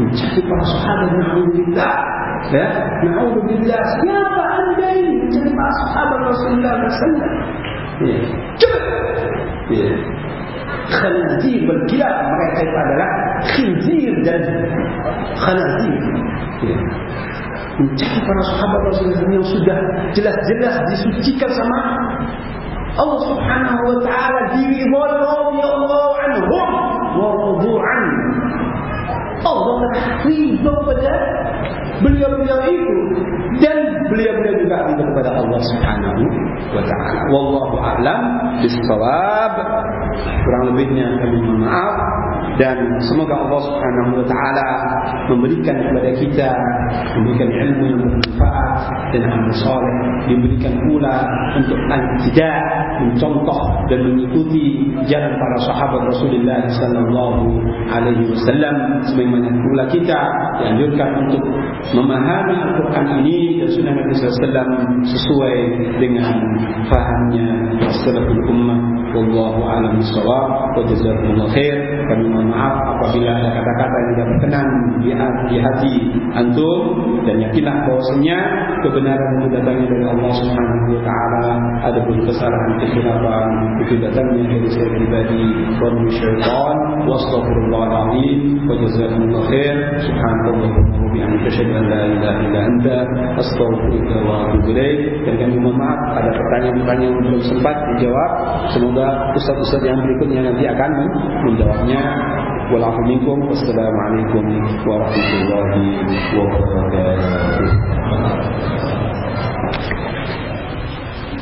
Mencaci para sahabat na'udzubillah ya? Na'udzubillah. Siapa anda ini? Para sahabat Rasulullah SAW ya. Cepat ya. Khanazir berkilap mereka itu adalah khinzir dan khanazir. Ya. mencari para sahabat Rasulullah yang sudah jelas-jelas disucikan sama Allah subhanahu wa ta'ala. Diri Allah anhum wa radu'an Allah ridho pada beliau-beliau itu dan beliau-beliau juga ridho kepada Allah Subhanahu wa taala. Wallahu a'lam bissawab. Kurang lebihnya kami mohon maaf dan semoga Allah Subhanahu wa taala memberikan kepada kita memberikan ilmu yang bermanfaat dan amal saleh diberikan pula untuk tidak mencontoh dan mengikuti jalan para sahabat Rasulullah sallallahu alaihi wasallam pula kita dianjurkan untuk memahami Al-Quran ini dan Sunnah Nabi SAW sesuai dengan fahamnya salaful ummah. Wallahu a'lam bissawab. Wa jazakumullahu khair kami mohon maaf apabila ada kata-kata yang tidak berkenan di, di hati antum dan yakinlah bahwasanya kebenaran itu datangnya dari Allah Subhanahu wa taala. Ada pun kesalahan kesilapan itu datangnya dari saya pribadi min syaitan wa astaghfirullahalazim wa jazakumullahu khair. Subhanallah wa bihamdihi asyhadu an la ilaha illa anta astaghfiruka wa atubu ilaik. Dan kami mohon maaf ada pertanyaan-pertanyaan yang belum sempat dijawab. Semoga ustaz-ustaz yang berikutnya nanti akan menjawabnya walafu minkum wassalamualaikum warahmatullahi wabarakatuh